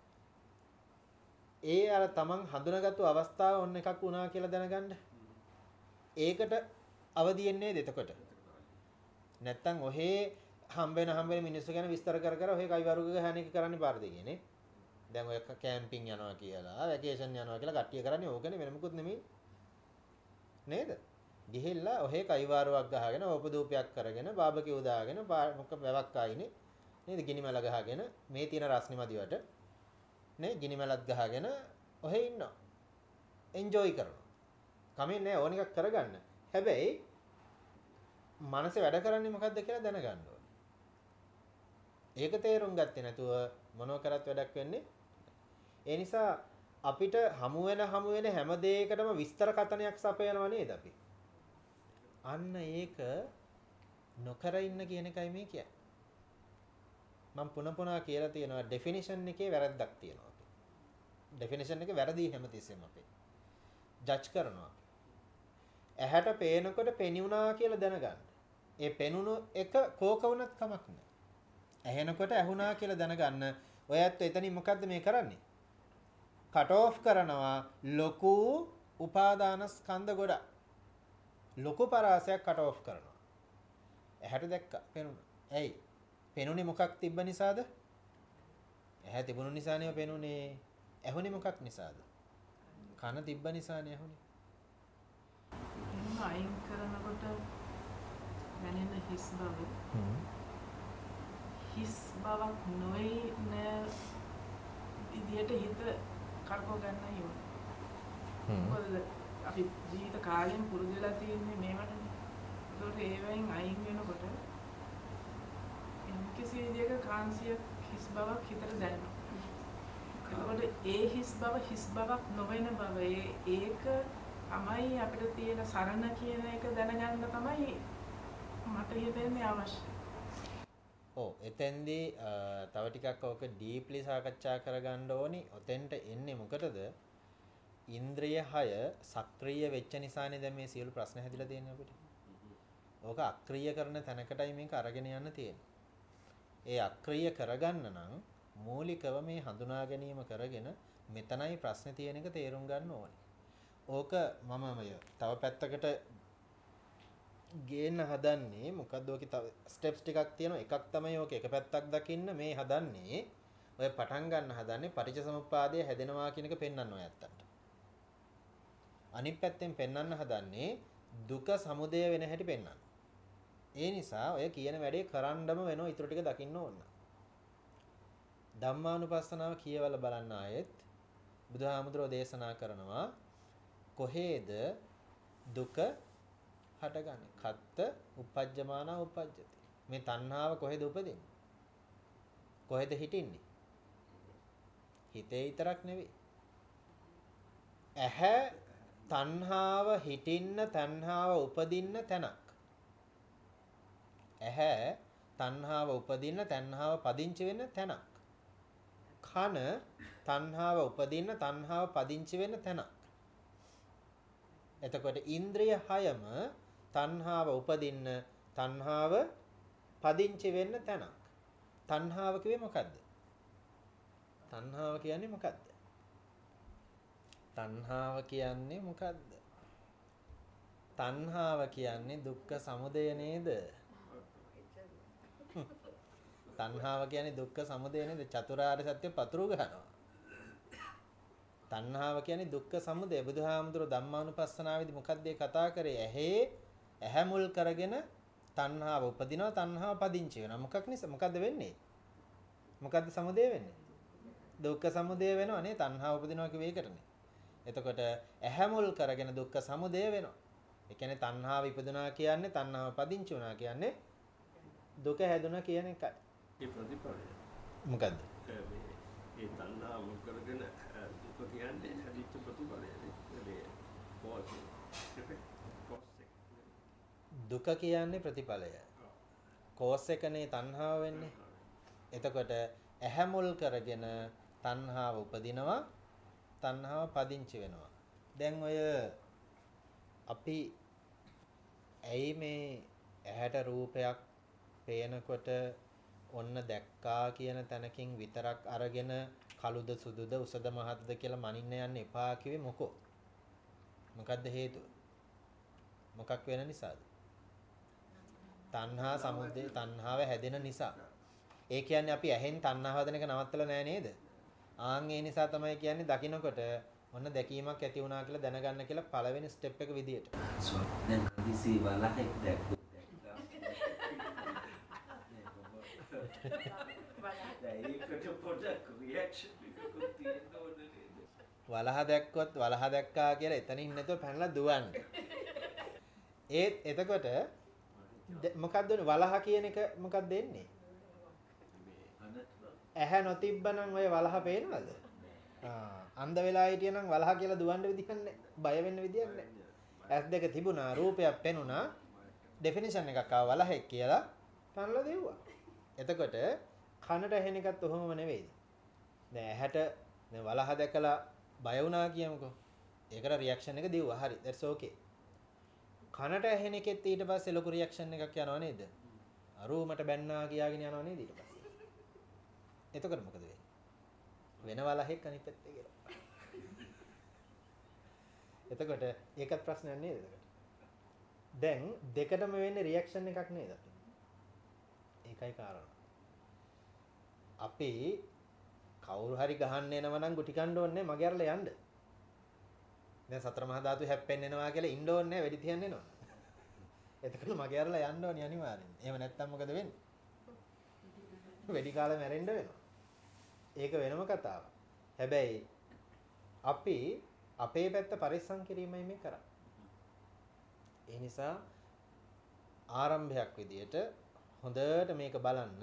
ඒ අර තමන් හඳුනාගත්තු අවස්ථාව ඔන්න එකක් වුණා කියලා දැනගන්න. ඒකට අවදියෙන්නේ එතකොට? නැත්තම් ඔහේ හම්බෙන හම්බෙන මිනිස්සු ගැන විස්තර කර කර ඔහේ කයි වරුගක හැන එක කරන්නේ පාර දෙකේනේ දැන් ඔය කැම්පින් යනවා කියලා වැකේෂන් යනවා කියලා කට්ටිය කරන්නේ ඕකනේ වෙන මොකුත් නෙමෙයි. නේද? ගිහිල්ලා ඔහේ කයිවාරුවක් ගහගෙන ඕපදූපයක් කරගෙන බාබකිව් දාගෙන මොක වැවක් ආයිනේ. නේද? ගිනි මැල ගහගෙන මේ තියෙන රස්නි මදිවට නේ? ගිනි මැලත් ගහගෙන ඔහේ ඉන්නවා. එන්ජොයි කරනවා. කමෙන් නෑ ඕන එකක් කරගන්න. හැබැයි මනසේ වැඩ කරන්නේ මොකද්ද කියලා දැනගන්න ඕනේ. ඒක තේරුම් ගත්තේ නැතුව මොනව කරත් වැඩක් වෙන්නේ ඒ නිසා අපිට හමු වෙන හමු වෙන හැම දෙයකටම විස්තර කතනයක් සපයනවා නේද අපි? අන්න ඒක නොකර ඉන්න කියන එකයි මේ කියන්නේ. මම පුන පුනා කියලා තියෙනවා ඩෙෆිනිෂන් එකේ වැරද්දක් තියෙනවා අපි. ඩෙෆිනිෂන් එකේ වැරදි හැමතිස්සෙම අපි. ජජ් කරනවා. ඇහැට පේනකොට පෙනුණා කියලා දැනගන්න. ඒ පෙනුණු එක කෝක වුණත් කමක් නැහැ. ඇහෙනකොට ඇහුණා කියලා දැනගන්න. ඔය ඇත්ත එතනින් මොකද්ද මේ කරන්නේ? කට් ඔෆ් කරනවා ලොකු උපාදාන ස්කන්ධ ගොඩක්. ලොකු පරාසයක් කට් ඔෆ් කරනවා. ඇහැට දැක්කා පෙනුණා. ඇයි? පෙනුනේ මොකක් තිබ්බ නිසාද? ඇහැ තිබුණු නිසානේ පෙනුනේ. ඇහුනේ මොකක් නිසාද? කන තිබ්බ නිසානේ ඇහුනේ. එහෙනම් අයින් කරනකොට දැනෙන හිස් බව. හිස් බවක් නොවේ නෑ විදියට හිත කරකව ගන්නයි ඕන. හ්ම්. මොකද අපි ජීවිත කාලයෙන් පුරුදු වෙලා තියෙන්නේ මේවටනේ. ඒකට ඒවෙන් අයින් වෙනකොට යම් කිසි විදියක කාන්සියක් හිස් බවක් හිතට දැනෙනවා. එතකොට ඒ හිස් බව හිස් බවක් නොවන බව ඒ ඒක තමයි අපිට තියෙන සරණ කියන එක දැනගන්න තමයි මට හිතෙන්නේ අවශ්‍ය. ඔව් එතෙන්දී අ, තව ටිකක් ඕක ඩීප්ලි සාකච්ඡා කරගන්න ඕනි. ඔතෙන්ට එන්නේ මොකටද? ඉන්ද්‍රිය 6 සක්‍රීය වෙච්ච නිසානේ දැන් මේ සියලු ප්‍රශ්න හැදිලා තියෙන්නේ අපිට. ඕක අක්‍රීය කරන තැනකටයි මේක අරගෙන යන්න තියෙන්නේ. ඒ අක්‍රීය කරගන්න නම් මූලිකව මේ හඳුනා ගැනීම කරගෙන මෙතනයි ප්‍රශ්නේ තියෙන එක තේරුම් ගන්න ඕනේ. ඕක මමමය තව පැත්තකට ගේන්න හදන්නේ මොකද්ද ඔකේ තව ස්ටෙප්ස් ටිකක් තියෙනවා එකක් තමයි ඔක එක පැත්තක් දකින්න මේ හදන්නේ ඔය පටන් ගන්න හදන්නේ පටිච්චසමුප්පාදය හැදෙනවා කියන එක පෙන්වන්න ඔය ඇත්තට අනිත් පැත්තෙන් පෙන්වන්න හදන්නේ දුක සමුදය වෙන හැටි පෙන්වන්න. ඒ නිසා ඔය කියන වැඩේ කරන්නම වෙනවා ඊටු ටික දකින්න ඕන. ධම්මානුපස්සනාව කියවලා බලන්න ආයෙත් බුදුහාමුදුරෝ දේශනා කරනවා කොහේද දුක හටගන්නේ? කත්ත uppajjamana uppajjati මේ තණ්හාව කොහෙද උපදින්නේ? කොහෙද හිටින්නේ? හිතේ විතරක් නෙවෙයි. ඇහැ තණ්හාව හිටින්න තණ්හාව උපදින්න තැනක් ඇහැ තණ්හාව උපදින්න තණ්හාව පදිංචි වෙන තැනක් කන තණ්හාව උපදින්න තණ්හාව පදිංචි වෙන තැනක් එතකොට ඉන්ද්‍රිය හයම තණ්හාව උපදින්න තණ්හාව පදිංචි වෙන්න තැනක්. තණ්හාව කිව්වේ මොකද්ද? තණ්හාව කියන්නේ මොකද්ද? තණ්හාව කියන්නේ මොකද්ද? තණ්හාව කියන්නේ දුක්ඛ සමුදය නේද? තණ්හාව කියන්නේ දුක්ඛ සමුදය නේද? චතුරාර්ය සත්‍ය පතුරු ගන්නවා. තණ්හාව කියන්නේ දුක්ඛ සමුදය. බුදුහාමුදුර ධම්මානුපස්සනාවේදී මොකද්ද කතා කරේ? ඇහි ඇහැ මුල් කරගෙන තණ්හාව උපදිනවා තණ්හාව පදිංචි වෙනවා මොකක් නිසා මොකද්ද වෙන්නේ මොකද්ද සමුදය වෙන්නේ දුක්ඛ සමුදය වෙනවා නේ තණ්හාව උපදිනවා කිව්ව එකටනේ එතකොට ඇහැ මුල් කරගෙන දුක්ඛ සමුදය වෙනවා. ඒ කියන්නේ තණ්හාව ඉපදුනා කියන්නේ තණ්හාව පදිංචි වුණා කියන්නේ දුක හැදුනා කියන එකයි. ඒ ප්‍රතිඵලය. මොකද්ද? ඒ තණ්හා මුල් කරගෙන දුක කියන්නේ හැදිච්ච කෝස් දුක කියන්නේ ප්‍රතිඵලය. කෝස් එකනේ තණ්හාව වෙන්නේ. එතකොට ඇහැ මුල් කරගෙන තණ්හාව උපදිනවා තණ්හාව පදිංචි වෙනවා. දැන් ඔය අපි ඇයි මේ ඇහැට රූපයක් පේනකොට ඔන්න දැක්කා කියන තැනකින් විතරක් අරගෙන කළුද සුදුද උසද මහත්ද කියලා මනින්න යන්න එපා කිව්වේ මොකෝ? මොකද්ද හේතුව? මොකක් වෙන නිසාද? තණ්හා සමුදය තණ්හාව හැදෙන නිසා. ඒ කියන්නේ අපි ඇහෙන් තණ්හාව හදන එක නවත්තලා නෑ නේද? ආන් ඒ නිසා තමයි කියන්නේ දකින්නකොට ඔන්න දැකීමක් ඇති වුණා කියලා දැනගන්න කියලා පළවෙනි ස්ටෙප් එක විදියට. දැන් කදිසි වලහෙක් දැක්කොත් ඒකට පොඩක් රියැක්ෂන් එකකුත් තියෙන්න ඕන? වලහ දැක්කොත් වලහ දැක්කා කියලා එතනින් නැතුව පැනලා දුවන්න. ඒත් එතකොට ද- මොකද්ද උනේ? වලහ කියන එක මොකක්ද එන්නේ? ඇහැ නොතිබ්බනම් ඔය වලහ පේනවද? ආ අන්ධ වෙලා හිටියනම් වලහ කියලා දුවන්න විදිහක් නැහැ. බය වෙන්න විදිහක් නැහැ. ඇස් දෙක තිබුණා රූපයක් පෙනුණා ඩෙෆිනිෂන් එකක් ආවා වලහෙක් කියලා පනලා දෙව්වා. එතකොට කනට ඇහෙන එකත් ඔහොමම නෙවෙයිද? දැන් ඇහැට දැන් වලහ දැකලා බය වුණා කියමුකෝ. ඒකට රියැක්ෂන් එක දෙව්වා. හරි. that's okay. කනට ඇහෙන එකෙත් ඊට පස්සේ ලොකු රියැක්ෂන් එකක් යනවා නේද? අරූමට බැන්නා කියාගෙන යනවා නේද ඊට පස්සේ? එතකොට මොකද වෙන්නේ? වෙන වලහෙක් අනිත් පැත්තේ කියලා. එතකොට ඒකත් ප්‍රශ්නයක් නේද එතකොට? දැන් දෙකටම වෙන්නේ රියැක්ෂන් එකක් නේද? ඒකයි කාරණා. අපි කවුරු හරි ගහන්න එනවා නම් ගුටි කන්න ඕනේ මගේ අරලා යන්න. දැන් සතර මහා ධාතු හැප්පෙන්න එනවා කියලා ඉන්න ඕනේ නැහැ වෙඩි තියන්න එනවා. එතකොට මගේ අරලා යන්න ඕනේ අනිවාර්යෙන්. එහෙම නැත්තම් මොකද වෙන්නේ? වෙඩි කාලේ මැරෙන්න වෙනවා. ඒක වෙනම කතාවක්. හැබැයි අපි අපේ පැත්ත පරිස්සම් කිරීමයි මේ කරන්නේ. ඒ නිසා ආරම්භයක් විදියට හොඳට මේක බලන්න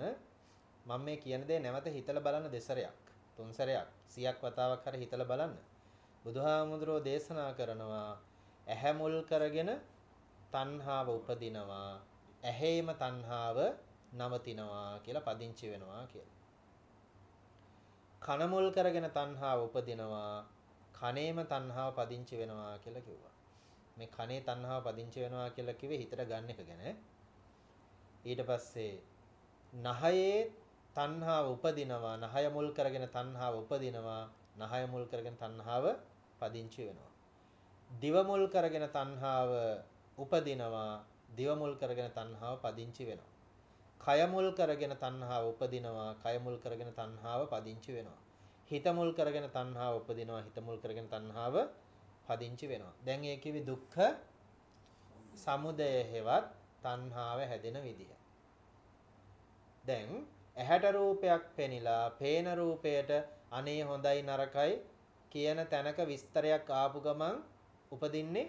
මම මේ කියන දේ නැවත හිතලා බලන්න දෙසරයක් තුන් සැරයක් සියක් වතාවක් හරි හිතලා බලන්න බුදුහාමුදුරෝ දේශනා කරනවා ඇහැ මුල් කරගෙන තණ්හාව උපදිනවා ඇහැේම තණ්හාව නවතිනවා කියලා පදිංචි වෙනවා කියලා. කන මුල් කරගෙන තණ්හාව උපදිනවා කනේම තණ්හාව පදිංචි වෙනවා කියලා කිව්වා. මේ කනේ තණ්හාව පදිංචි වෙනවා කියලා කිව්වේ හිතට ගන්න එක ගැන. ඊට පස්සේ නහයේ තණ්හාව උපදිනවා නහය මුල් කරගෙන තණ්හාව උපදිනවා නහය මුල් කරගෙන තණ්හාව පදිංචි වෙනවා දිව මුල් කරගෙන තණ්හාව උපදිනවා දිව මුල් කරගෙන තණ්හාව පදිංචි වෙනවා කය මුල් කරගෙන තණ්හාව උපදිනවා කය මුල් කරගෙන තණ්හාව පදිංචි වෙනවා. හිත මුල් කරගෙන තණ්හාව උපදිනවා හිත මුල් කරගෙන තණ්හාව පදිංචි වෙනවා. දැන් ඒ කිවි දුක්ඛ සමුදය හේවත් තණ්හාව හැදෙන විදිය. දැන් ඇහැට රූපයක් පෙනිලා පේන රූපයට අනේ හොඳයි නරකයි කියන තැනක විස්තරයක් ආපු ගමන් උපදින්නේ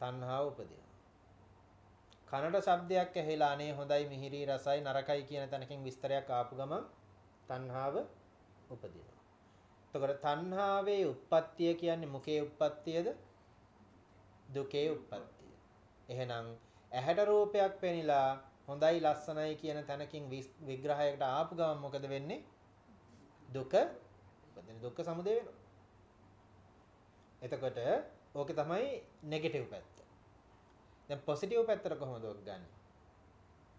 තණ්හාව උපදිනවා. කනට ශබ්දයක් ඇහිලා අනේ හොඳයි මිහිරි රසයි නරකයි කියන තැනකින් විස්තරයක් ආපු ගමන් තණ්හාව උපදිනවා. එතකොට තණ්හාවේ උත්පත්තිය කියන්නේ මොකේ උත්පත්තියද? දුකේ උත්පත්තිය. එහෙනම් ඇහැට රූපයක් පෙනිලා හොඳයි ලස්සනයි කියන තැනකින් විග්‍රහයකට ආපු ගමන් මොකද වෙන්නේ? දුක උපදින දුක්ඛ සමුදය වෙනවා. එතකොට ඕකේ තමයි නෙගටිව් පැත්ත. දැන් පොසිටිව් පැත්තට කොහොමද ඔක් ගන්නෙ?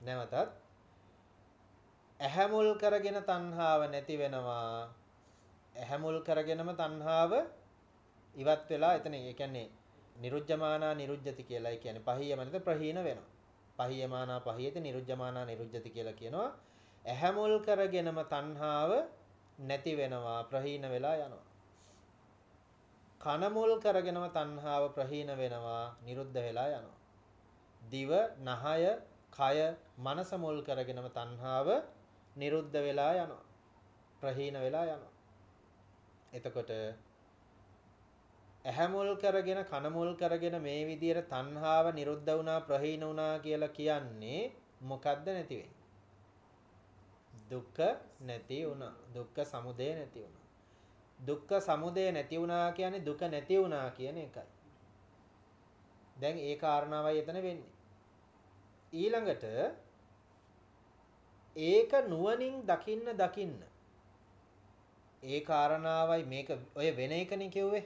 නැවතත් ඇහැ මුල් කරගෙන තණ්හාව නැති වෙනවා. ඇහැ මුල් කරගෙනම තණ්හාව ඉවත් වෙලා එතන ඒ කියන්නේ නිරුජ්ජමානා නිරුජ්ජති කියලා. ඒ කියන්නේ පහියම නැත්නම් ප්‍රහීන වෙනවා. පහියමානා පහියති නිරුජ්ජමානා නිරුජ්ජති කියලා කියනවා. ඇහැ මුල් කරගෙනම තණ්හාව නැති වෙනවා ප්‍රහීන වෙලා යනවා. කන මුල් කරගෙනම තණ්හාව ප්‍රහීන වෙනවා නිරුද්ධ වෙලා යනවා. දිව, නහය, කය, මනස මුල් කරගෙනම තණ්හාව නිරුද්ධ වෙලා යනවා. ප්‍රහීන වෙලා යනවා. එතකොට ඇහැ මුල් කරගෙන කන මුල් කරගෙන මේ විදියට තණ්හාව නිරුද්ධ වුණා ප්‍රහීන වුණා කියලා කියන්නේ මොකද්ද නැති වෙන්නේ? දුක්ඛ නැති වුණා. දුක්ඛ සමුදය නැති වුණා. දුක්ඛ සමුදය නැති වුණා කියන්නේ දුක නැති වුණා කියන එකයි. දැන් ඒ කාරණාවයි එතන වෙන්නේ. ඊළඟට ඒක නුවණින් දකින්න දකින්න. ඒ කාරණාවයි මේක ඔය වෙන එකනේ කිව්වේ.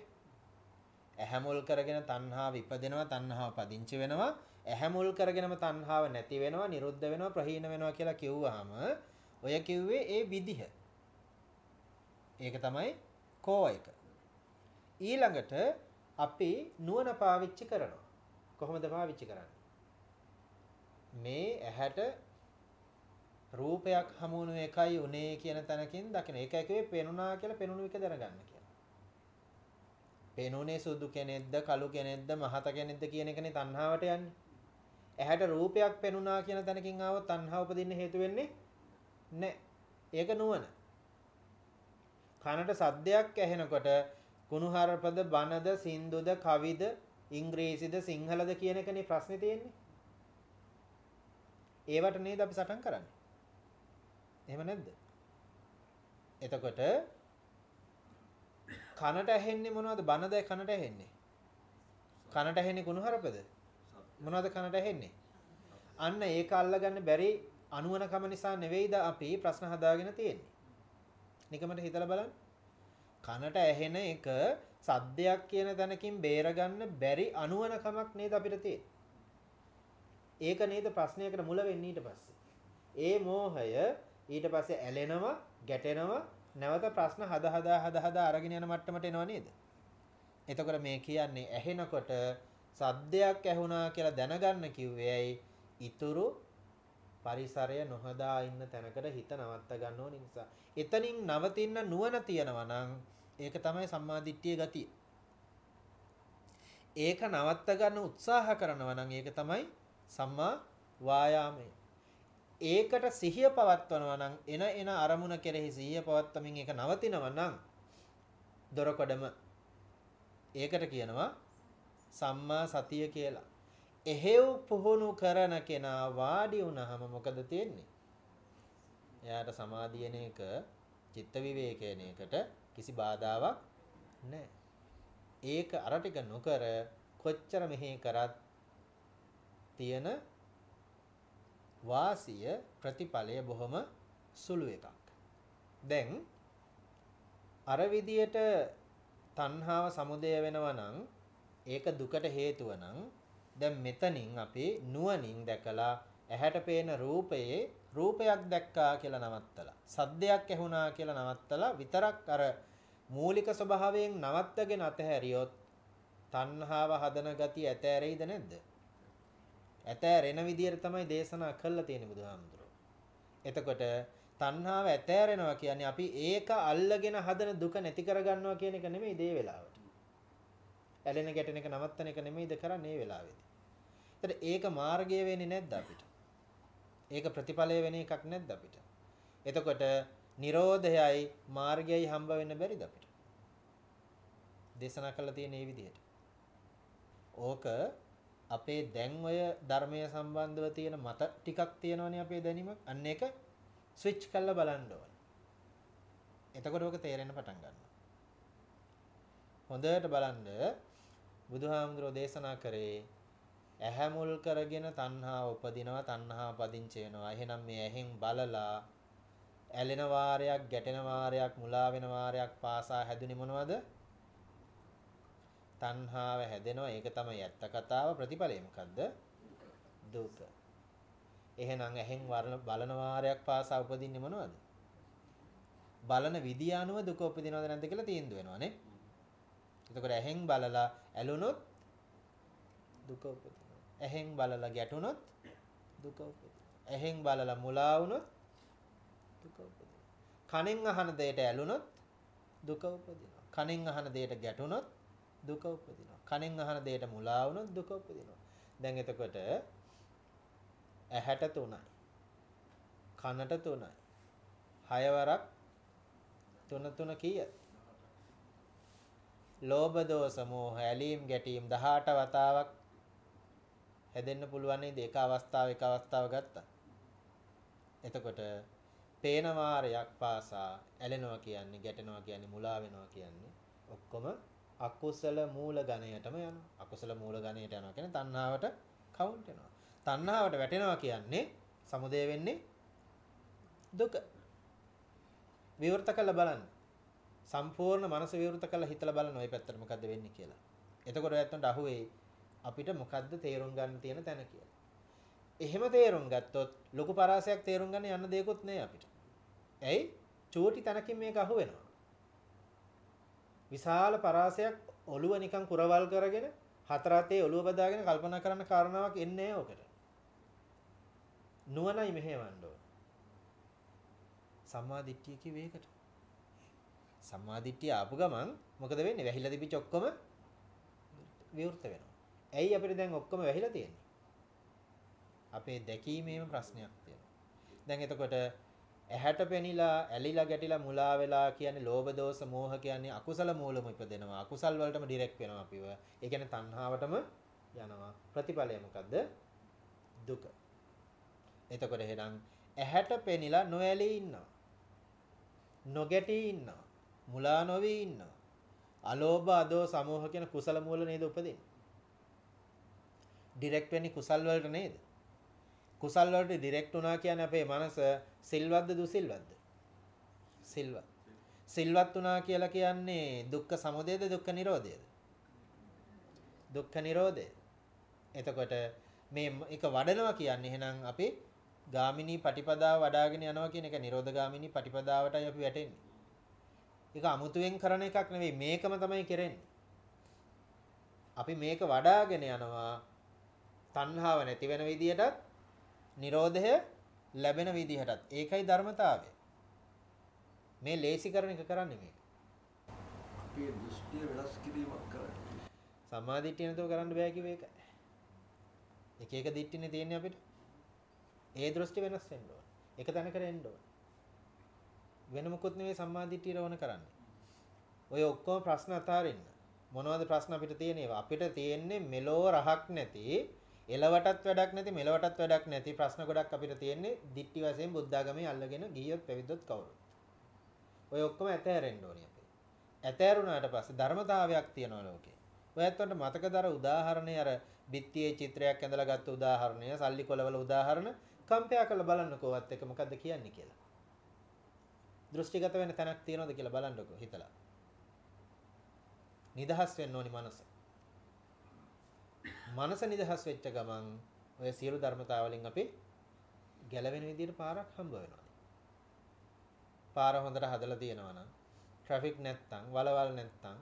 ඇහැ මුල් කරගෙන තණ්හාව ඉපදෙනවා තණ්හාව පදිංචි වෙනවා. ඇහැ මුල් කරගෙනම තණ්හාව නැති වෙනවා නිරුද්ධ වෙනවා ප්‍රහීන වෙනවා කියලා කිව්වහම ඔය කිව්වේ ඒ විදිහ. ඒක තමයි කෝ එක. ඊළඟට අපි නුවණ පාවිච්චි කරනවා. කොහොමද පාවිච්චි කරන්නේ? මේ ඇහැට රූපයක් හමු වුණු එකයි උනේ කියන තැනකින් දකින. ඒක එකේ පෙනුණා කියලා පෙනුණු එක දැනගන්න කියලා. පෙනුනේ සුදු කෙනෙක්ද කළු කෙනෙක්ද මහත කෙනෙක්ද කියන එකනේ තණ්හාවට යන්නේ. ඇහැට රූපයක් පෙනුණා කියන තැනකින් ආවොත් තණ්හාව උපදින්න හේතු වෙන්නේ නැහැ. ඒක නුවණ. කනට සද්දයක් ඇහෙනකොට කුණුහරුපද බනද සින්දුද කවිද ඉංග්‍රීසිද සිංහලද කියන එකනේ ප්‍රශ්නේ තියෙන්නේ. ඒවට නේද අපි සටන් කරන්නේ. එහෙම නැද්ද? එතකොට කනට ඇහෙන්නේ මොනවද? බනද කනට ඇහෙන්නේ? කනට ඇහෙන්නේ කුණුහරුපද? මොනවද කනට ඇහෙන්නේ? අන්න ඒක අල්ලගන්න බැරි අනුවනකම නිසා නෙවෙයිද අපි ප්‍රශ්න හදාගෙන තියෙන්නේ. නිකමට හිතලා බලන්න. කනට ඇහෙන එක සද්දයක් කියන තැනකින් බේරගන්න බැරි අනුවනකමක් නේද අපිට තියෙන්නේ. ඒක නේද ප්‍රශ්නයකට මුල වෙන්නේ ඊට පස්සේ. ඒ මෝහය ඊට පස්සේ ඇලෙනවා, ගැටෙනවා, නැවත ප්‍රශ්න හද හදා හද හදා අරගෙන යන මට්ටමට එනවා නේද? එතකොට මේ කියන්නේ ඇහෙනකොට සද්දයක් ඇහුණා කියලා දැනගන්න කිව්වේ ඇයි? ඊතුරු පරිසරය නොහදා ඉන්න තැනකට හිත නවත්ත ගන්න ඕන නිසා. එතනින් නවතින්න නුවණ තියනවා නම් ඒක තමයි සම්මාදිට්ඨිය ගතිය. ඒක නවත්ත ගන්න උත්සාහ කරනවා නම් ඒක තමයි සම්මා වායාමය. ඒකට සිහිය පවත්වනවා නම් එන එන අරමුණ කෙරෙහි සිහිය පවත්වමින් ඒක නවතිනවා නම් දොරකඩම ඒකට කියනවා සම්මා සතිය කියලා. එහෙව් පුහුණු කරන කෙනා වාඩි වුණාම මොකද තියෙන්නේ? එයාට සමාධියන එක චිත්ත විවේකයන එකට කිසි බාධාවක් නැහැ. ඒක අර ටික නොකර කොච්චර මෙහි කරත් තියෙන වාසිය ප්‍රතිඵලය බොහොම සුළු එකක්. දැන් අර විදියට තණ්හාව සමුදය වෙනවා නම් ඒක දුකට හේතුව නම් දැන් මෙතනින් අපි නුවණින් දැකලා ඇහැට පේන රූපයේ රූපයක් දැක්කා කියලා නවත්තලා සද්දයක් ඇහුණා කියලා නවත්තලා විතරක් අර මූලික ස්වභාවයෙන් නවත්තගෙන අතහැරියොත් තණ්හාව හදන ගතිය ඇතෑරෙයිද නැද්ද? ඇතෑරෙන විදියට තමයි දේශනා කළා තියෙන්නේ බුදුහාමුදුරුවෝ. එතකොට තණ්හාව ඇතෑරෙනවා කියන්නේ අපි ඒක අල්ලගෙන හදන දුක නැති කරගන්නවා කියන එක නෙමෙයි දේ වෙලාවට. ඇලෙන ගැටෙන එක නවත්තන එක නෙමෙයිද කරන්නේ මේ වෙලාවේදී. ඒතර ඒක මාර්ගය වෙන්නේ නැද්ද අපිට? ඒක ප්‍රතිඵලය වෙන එකක් නැද්ද අපිට? එතකොට Nirodhayai මාර්ගයයි හම්බ වෙන්න බැරිද අපිට? දේශනා කළා තියෙන මේ විදිහට. ඕක අපේ දැන් ඔය ධර්මය සම්බන්ධව තියෙන මත ටිකක් තියෙනවනේ අපේ දැනීමක්. අන්න ඒක ස්විච් කරලා බලන්න ඕන. එතකොට ඕක තේරෙන්න පටන් ගන්නවා. හොඳට බලන්න බුදුහාමුදුරෝ දේශනා කරේ ඇහැ මුල් කරගෙන තණ්හා උපදිනවා තණ්හා පදිංච වෙනවා. එහෙනම් මේ ඇහෙන් බලලා ඇලෙන වාරයක්, ගැටෙන වාරයක්, මුලා වෙන වාරයක් පාසා හැදුනේ මොනවද? තණ්හාව හැදෙනවා. ඒක තමයි ඇත්ත කතාව. ප්‍රතිඵලය මොකද්ද? දුක. එහෙනම් ඇහෙන් බලන වාරයක් පාසා උපදින්නේ මොනවද? බලන විදිය අනුව දුක උපදිනවද නැද්ද කියලා තීන්දුව වෙනවා නේ. එතකොට ඇහෙන් බලලා ඇලුනොත් දුක උපදිනවා. ඇහෙන් බලලා ගැටුනොත් දුක උපදිනවා. ඇහෙන් බලලා මුලා වුනොත් දුක උපදිනවා. කනෙන් අහන දෙයට ඇලුනොත් දුක උපදිනවා. කනෙන් අහන දෙයට ගැටුනොත් දුක උපදිනවා. කනෙන් අහන දෙයට මුලා වුනොත් දුක උපදිනවා. දැන් එතකොට ඇහැට තුනයි. කනට තුනයි. හයවරක් තුන තුන කීයද? ලෝභ දෝෂ මෝහ ඇලීම් ගැටීම් 18 වතාවක් හැදෙන්න පුළුවන් නේද? එක අවස්ථාව එක අවස්ථාව ගත්තා. එතකොට පේන වාරයක් පාසා ඇලෙනවා කියන්නේ ගැටෙනවා කියන්නේ මුලා වෙනවා කියන්නේ ඔක්කොම අකුසල මූල ගණයටම යනවා. අකුසල මූල ගණයට යනවා කියන්නේ තණ්හාවට කවුන්ට් වෙනවා. තණ්හාවට වැටෙනවා කියන්නේ සමුදය වෙන්නේ දුක. විවෘත කළ බලන්න. සම්පූර්ණ මනස විවෘත කරලා හිතලා බලන්න ওই පැත්තට මොකද්ද වෙන්නේ කියලා. එතකොට ඔයත්න්ට අහුවේ අපිට මොකද්ද තේරුම් ගන්න තියෙන තැන කියලා. එහෙම තේරුම් ගත්තොත් ලොකු පරාසයක් තේරුම් ගන්න යන්න දෙයක්වත් නැහැ අපිට. ඇයි? චූටි තැනකින් මේක අහු වෙනවා. විශාල පරාසයක් ඔළුව නිකන් කුරවල් කරගෙන හතර අතේ ඔළුව බදාගෙන කල්පනා කරන්න කාරණාවක් එන්නේ නැහැ ඔකට. නුවණයි මෙහෙවන්න ඕන. සම්මා දිට්ඨිය කිව්වේ ඒකට. සම්මාදිට්ඨිය ආපු ගමන් මොකද වෙන්නේ? වැහිලා තිබිච්ච ඔක්කොම විවෘත වෙනවා. ඇයි අපිට දැන් ඔක්කොම වැහිලා තියෙන්නේ? අපේ දැකීමේම ප්‍රශ්නයක් තියෙනවා. දැන් එතකොට ඇහැට පෙනිලා ඇලිලා ගැටිලා මුලා වෙලා කියන්නේ ලෝභ දෝෂ මෝහ කියන්නේ අකුසල මූලම ඉපදෙනවා. අකුසල් වලටම ඩිරෙක්ට් වෙනවා අපිව. ඒ කියන්නේ තණ්හාවටම යනවා. ප්‍රතිඵලය මොකද්ද? දුක. එතකොට එහෙනම් ඇහැට පෙනිලා නොඇලී ඉන්නවා. නොගැටී ඉන්නවා. මුලා නොවී ඉන්නවා. අලෝභ අදෝ සමෝහ කියන කුසල මූල නේද උපදින්නේ? ඩිරෙක්ට් වෙන්නේ කුසල් වලට නේද? කුසල් වලට ඩිරෙක්ට් වුණා කියන්නේ අපේ මනස සිල්වත්ද දුසිල්වත්ද? සිල්වත්. සිල්වත් වුණා කියලා කියන්නේ දුක්ඛ සමුදයද දුක්ඛ නිරෝධයද? දුක්ඛ නිරෝධය. එතකොට මේ එක වඩනවා කියන්නේ එහෙනම් අපි ගාමිනී පටිපදාව වඩාගෙන යනවා කියන එක නිරෝධ ගාමිනී පටිපදාවටයි අපි වැටෙන්නේ. ඒක අමුතුවෙන් කරන එකක් නෙවෙයි මේකම තමයි කරන්නේ. අපි මේක වඩාගෙන යනවා තණ්හාව නැති වෙන විදිහටත් Nirodhaය ලැබෙන විදිහටත්. ඒකයි ධර්මතාවය. මේ ලේසි කරන එක කරන්නේ මේක. අපේ දෘෂ්ටිය වෙනස් කිරීමක් කරන්නේ. සම්මාදිට්ඨිය නේද කරන්න බෑ කිව්ව එක. එක එක දිට්ඨිනේ තියෙන්නේ අපිට. ඒ දෘෂ්ටි වෙනස් වෙන්න ඕන. එක තැනකට එන්න ඕන. වෙන මොකුත් නෙවෙයි සම්මාදිටිය රවණ කරන්නේ. ඔය ඔක්කොම ප්‍රශ්න අතාරින්න. මොනවද ප්‍රශ්න අපිට තියෙනේවා? අපිට තියෙන්නේ මෙලෝ රහක් නැති එලවටත් වැඩක් නැති මෙලවටත් වැඩක් නැති ප්‍රශ්න ගොඩක් අපිට තියෙන්නේ දිට්ටි වශයෙන් බුද්ධාගමේ අල්ලගෙන ගියොත් පැවිද්දොත් කවුරුත්. ඔය ඔක්කොම ඇතෑරෙන්න ඕනේ අපි. ඇතෑරුණාට පස්සේ ධර්මතාවයක් තියෙනවා ලෝකේ. ඔය ඇත්තට මතකදර උදාහරණේ අර බිත්තියේ චිත්‍රයක් ඇඳලා ගත්ත උදාහරණය, සල්ලි කොලවල උදාහරණ කම්පයා කරලා බලන්නකෝවත් එක මොකද්ද කියන්නේ කියලා. දෘෂ්ටිගත වෙන තැනක් තියෙනවද කියලා බලන්නකෝ හිතලා. නිදහස් වෙන්න ඕනි මනස. මනස නිදහස් වෙච්ච ගමන් ඔය සියලු ධර්මතාවලින් අපි ගැලවෙන විදිහට පාරක් හම්බ වෙනවා. පාර හොඳට හදලා තියෙනවා නම් ට්‍රැෆික් නැත්තම් වලවල් නැත්තම්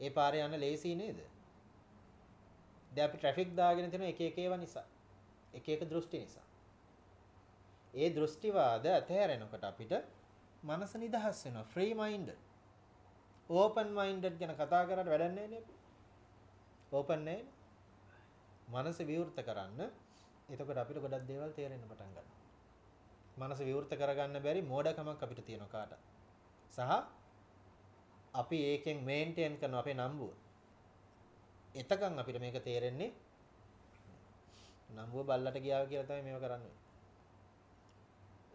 ඒ පාරේ යන්න ලේසි නේද? දැන් අපි ට්‍රැෆික් දාගෙන තියෙන එක එක ඒවා නිසා එක එක දෘෂ්ටි නිසා ඒ දෘෂ්ටිවාද ඇතහැරෙනකොට අපිට මනස නිදහස් වෙනවා ෆ්‍රී මයින්ඩඩ් ඕපන් මයින්ඩඩ් ගැන කතා කරලා වැඩක් නැහැ නේ ඕපන් නැහැ මනස විවෘත කරන්න එතකොට අපිට ගොඩක් දේවල් තේරෙන්න පටන් ගන්නවා මනස විවෘත කරගන්න බැරි මෝඩකමක් අපිට තියෙනවා කාට සහ අපි ඒකෙන් මේන්ටේන් කරන අපේ නම්බුව එතකන් අපිට මේක තේරෙන්නේ නම්බුව බල්ලට ගියාව කියලා තමයි මේව කරන්නේ.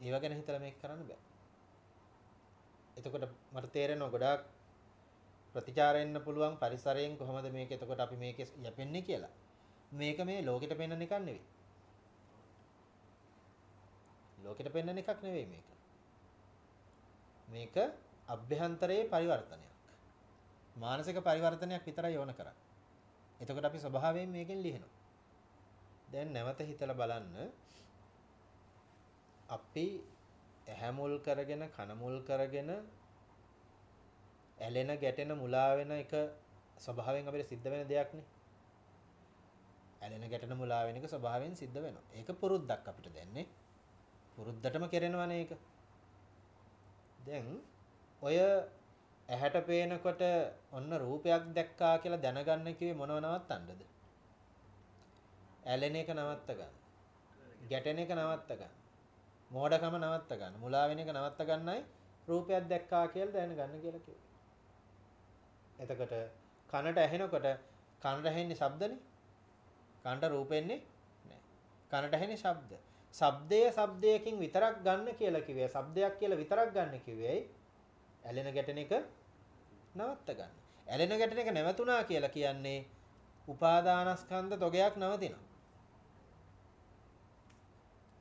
ඒව ගැන හිතලා මේක කරන්න බෑ. එතකොට මට තේරෙනවා ගොඩාක් ප්‍රතිචාරෙන්න පුළුවන් පරිසරයෙන් කොහොමද මේක එතකොට අපි මේක යපෙන්නේ කියලා. මේක මේ ලෝකෙට පෙන්වන එකක් නෙවෙයි. ලෝකෙට පෙන්වන එකක් නෙවෙයි මේක. මේක අභ්‍යන්තරයේ පරිවර්තනයක්. මානසික පරිවර්තනයක් විතරයි ඕන කරන්නේ. එතකොට අපි ස්වභාවයෙන් මේකෙන් ලියනවා. දැන් නැවත හිතලා බලන්න අපි ඇහැ මුල් කරගෙන කන මුල් කරගෙන ඇලෙන ගැටෙන මුලා වෙන එක ස්වභාවයෙන් අපිට සිද්ධ වෙන දෙයක් නේ. ඇලෙන ගැටෙන මුලා වෙන එක ස්වභාවයෙන් සිද්ධ වෙනවා. ඒක පුරුද්දක් අපිට දැන්නේ. පුරුද්දටම කරනවනේ ඒක. දැන් ඔය ඇහැට පේනකොට ඔන්න රූපයක් දැක්කා කියලා දැනගන්න කිව්වේ මොනව නවත්තන්නද? ඇලෙන එක නවත්ත ගන්න. ගැටෙන එක නවත්ත ගන්න. මෝඩකම නවත්ත ගන්න. මුලා වෙන එක නවත්ත ගන්නයි රූපයක් දැක්කා කියලා දැනගන්න කියලා කිව්වේ. එතකොට කනට ඇහෙනකොට කනට ඇහෙන්නේ ශබ්දනේ. කනට රූපෙන්නේ නැහැ. කනට ඇහෙන්නේ ශබ්ද. ශබ්දය ශබ්දයකින් විතරක් ගන්න කියලා කිව්වේ. ශබ්දයක් කියලා විතරක් ගන්න කිව්වේ. ඇලෙන ගැටෙන එක නවත්ත ගන්න. ඇලෙන ගැටෙන එක නැවතුණා කියලා කියන්නේ උපාදානස්කන්ධ තොගයක් නවතිනවා.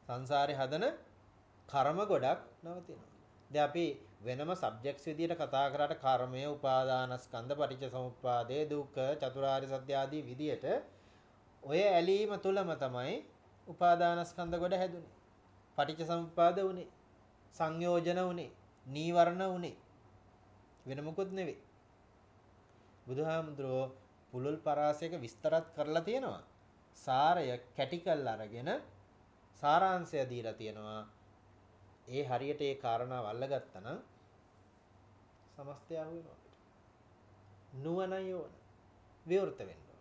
සංසාරේ හදන කර්ම ගොඩක් නවතිනවා. දැන් අපි වෙනම සබ්ජෙක්ට්ස් විදියට කතා කරාට කර්මය, උපාදානස්කන්ධ, පටිච්චසමුප්පාදේ, දුක්ඛ, චතුරාර්ය සත්‍ය ආදී විදියට ඔය ඇලීම තුලම තමයි උපාදානස්කන්ධ ගොඩ හැදුනේ. පටිච්චසමුප්පාද උනේ. සංයෝජන උනේ. නීවරණ උනේ. වෙන මොකුත් නෙවෙයි. බුදුහාමුදුරෝ පුලුල් පරාසයක විස්තරත් කරලා තියෙනවා. සාරය කැටි කරලා අරගෙන සාරාංශය දීලා තියෙනවා. ඒ හරියට ඒ කාරණාව අල්ලගත්තා නම් සමස්තය අහුවෙනවා අපිට. නුවණයි ඕන. විවෘත වෙන්න ඕන.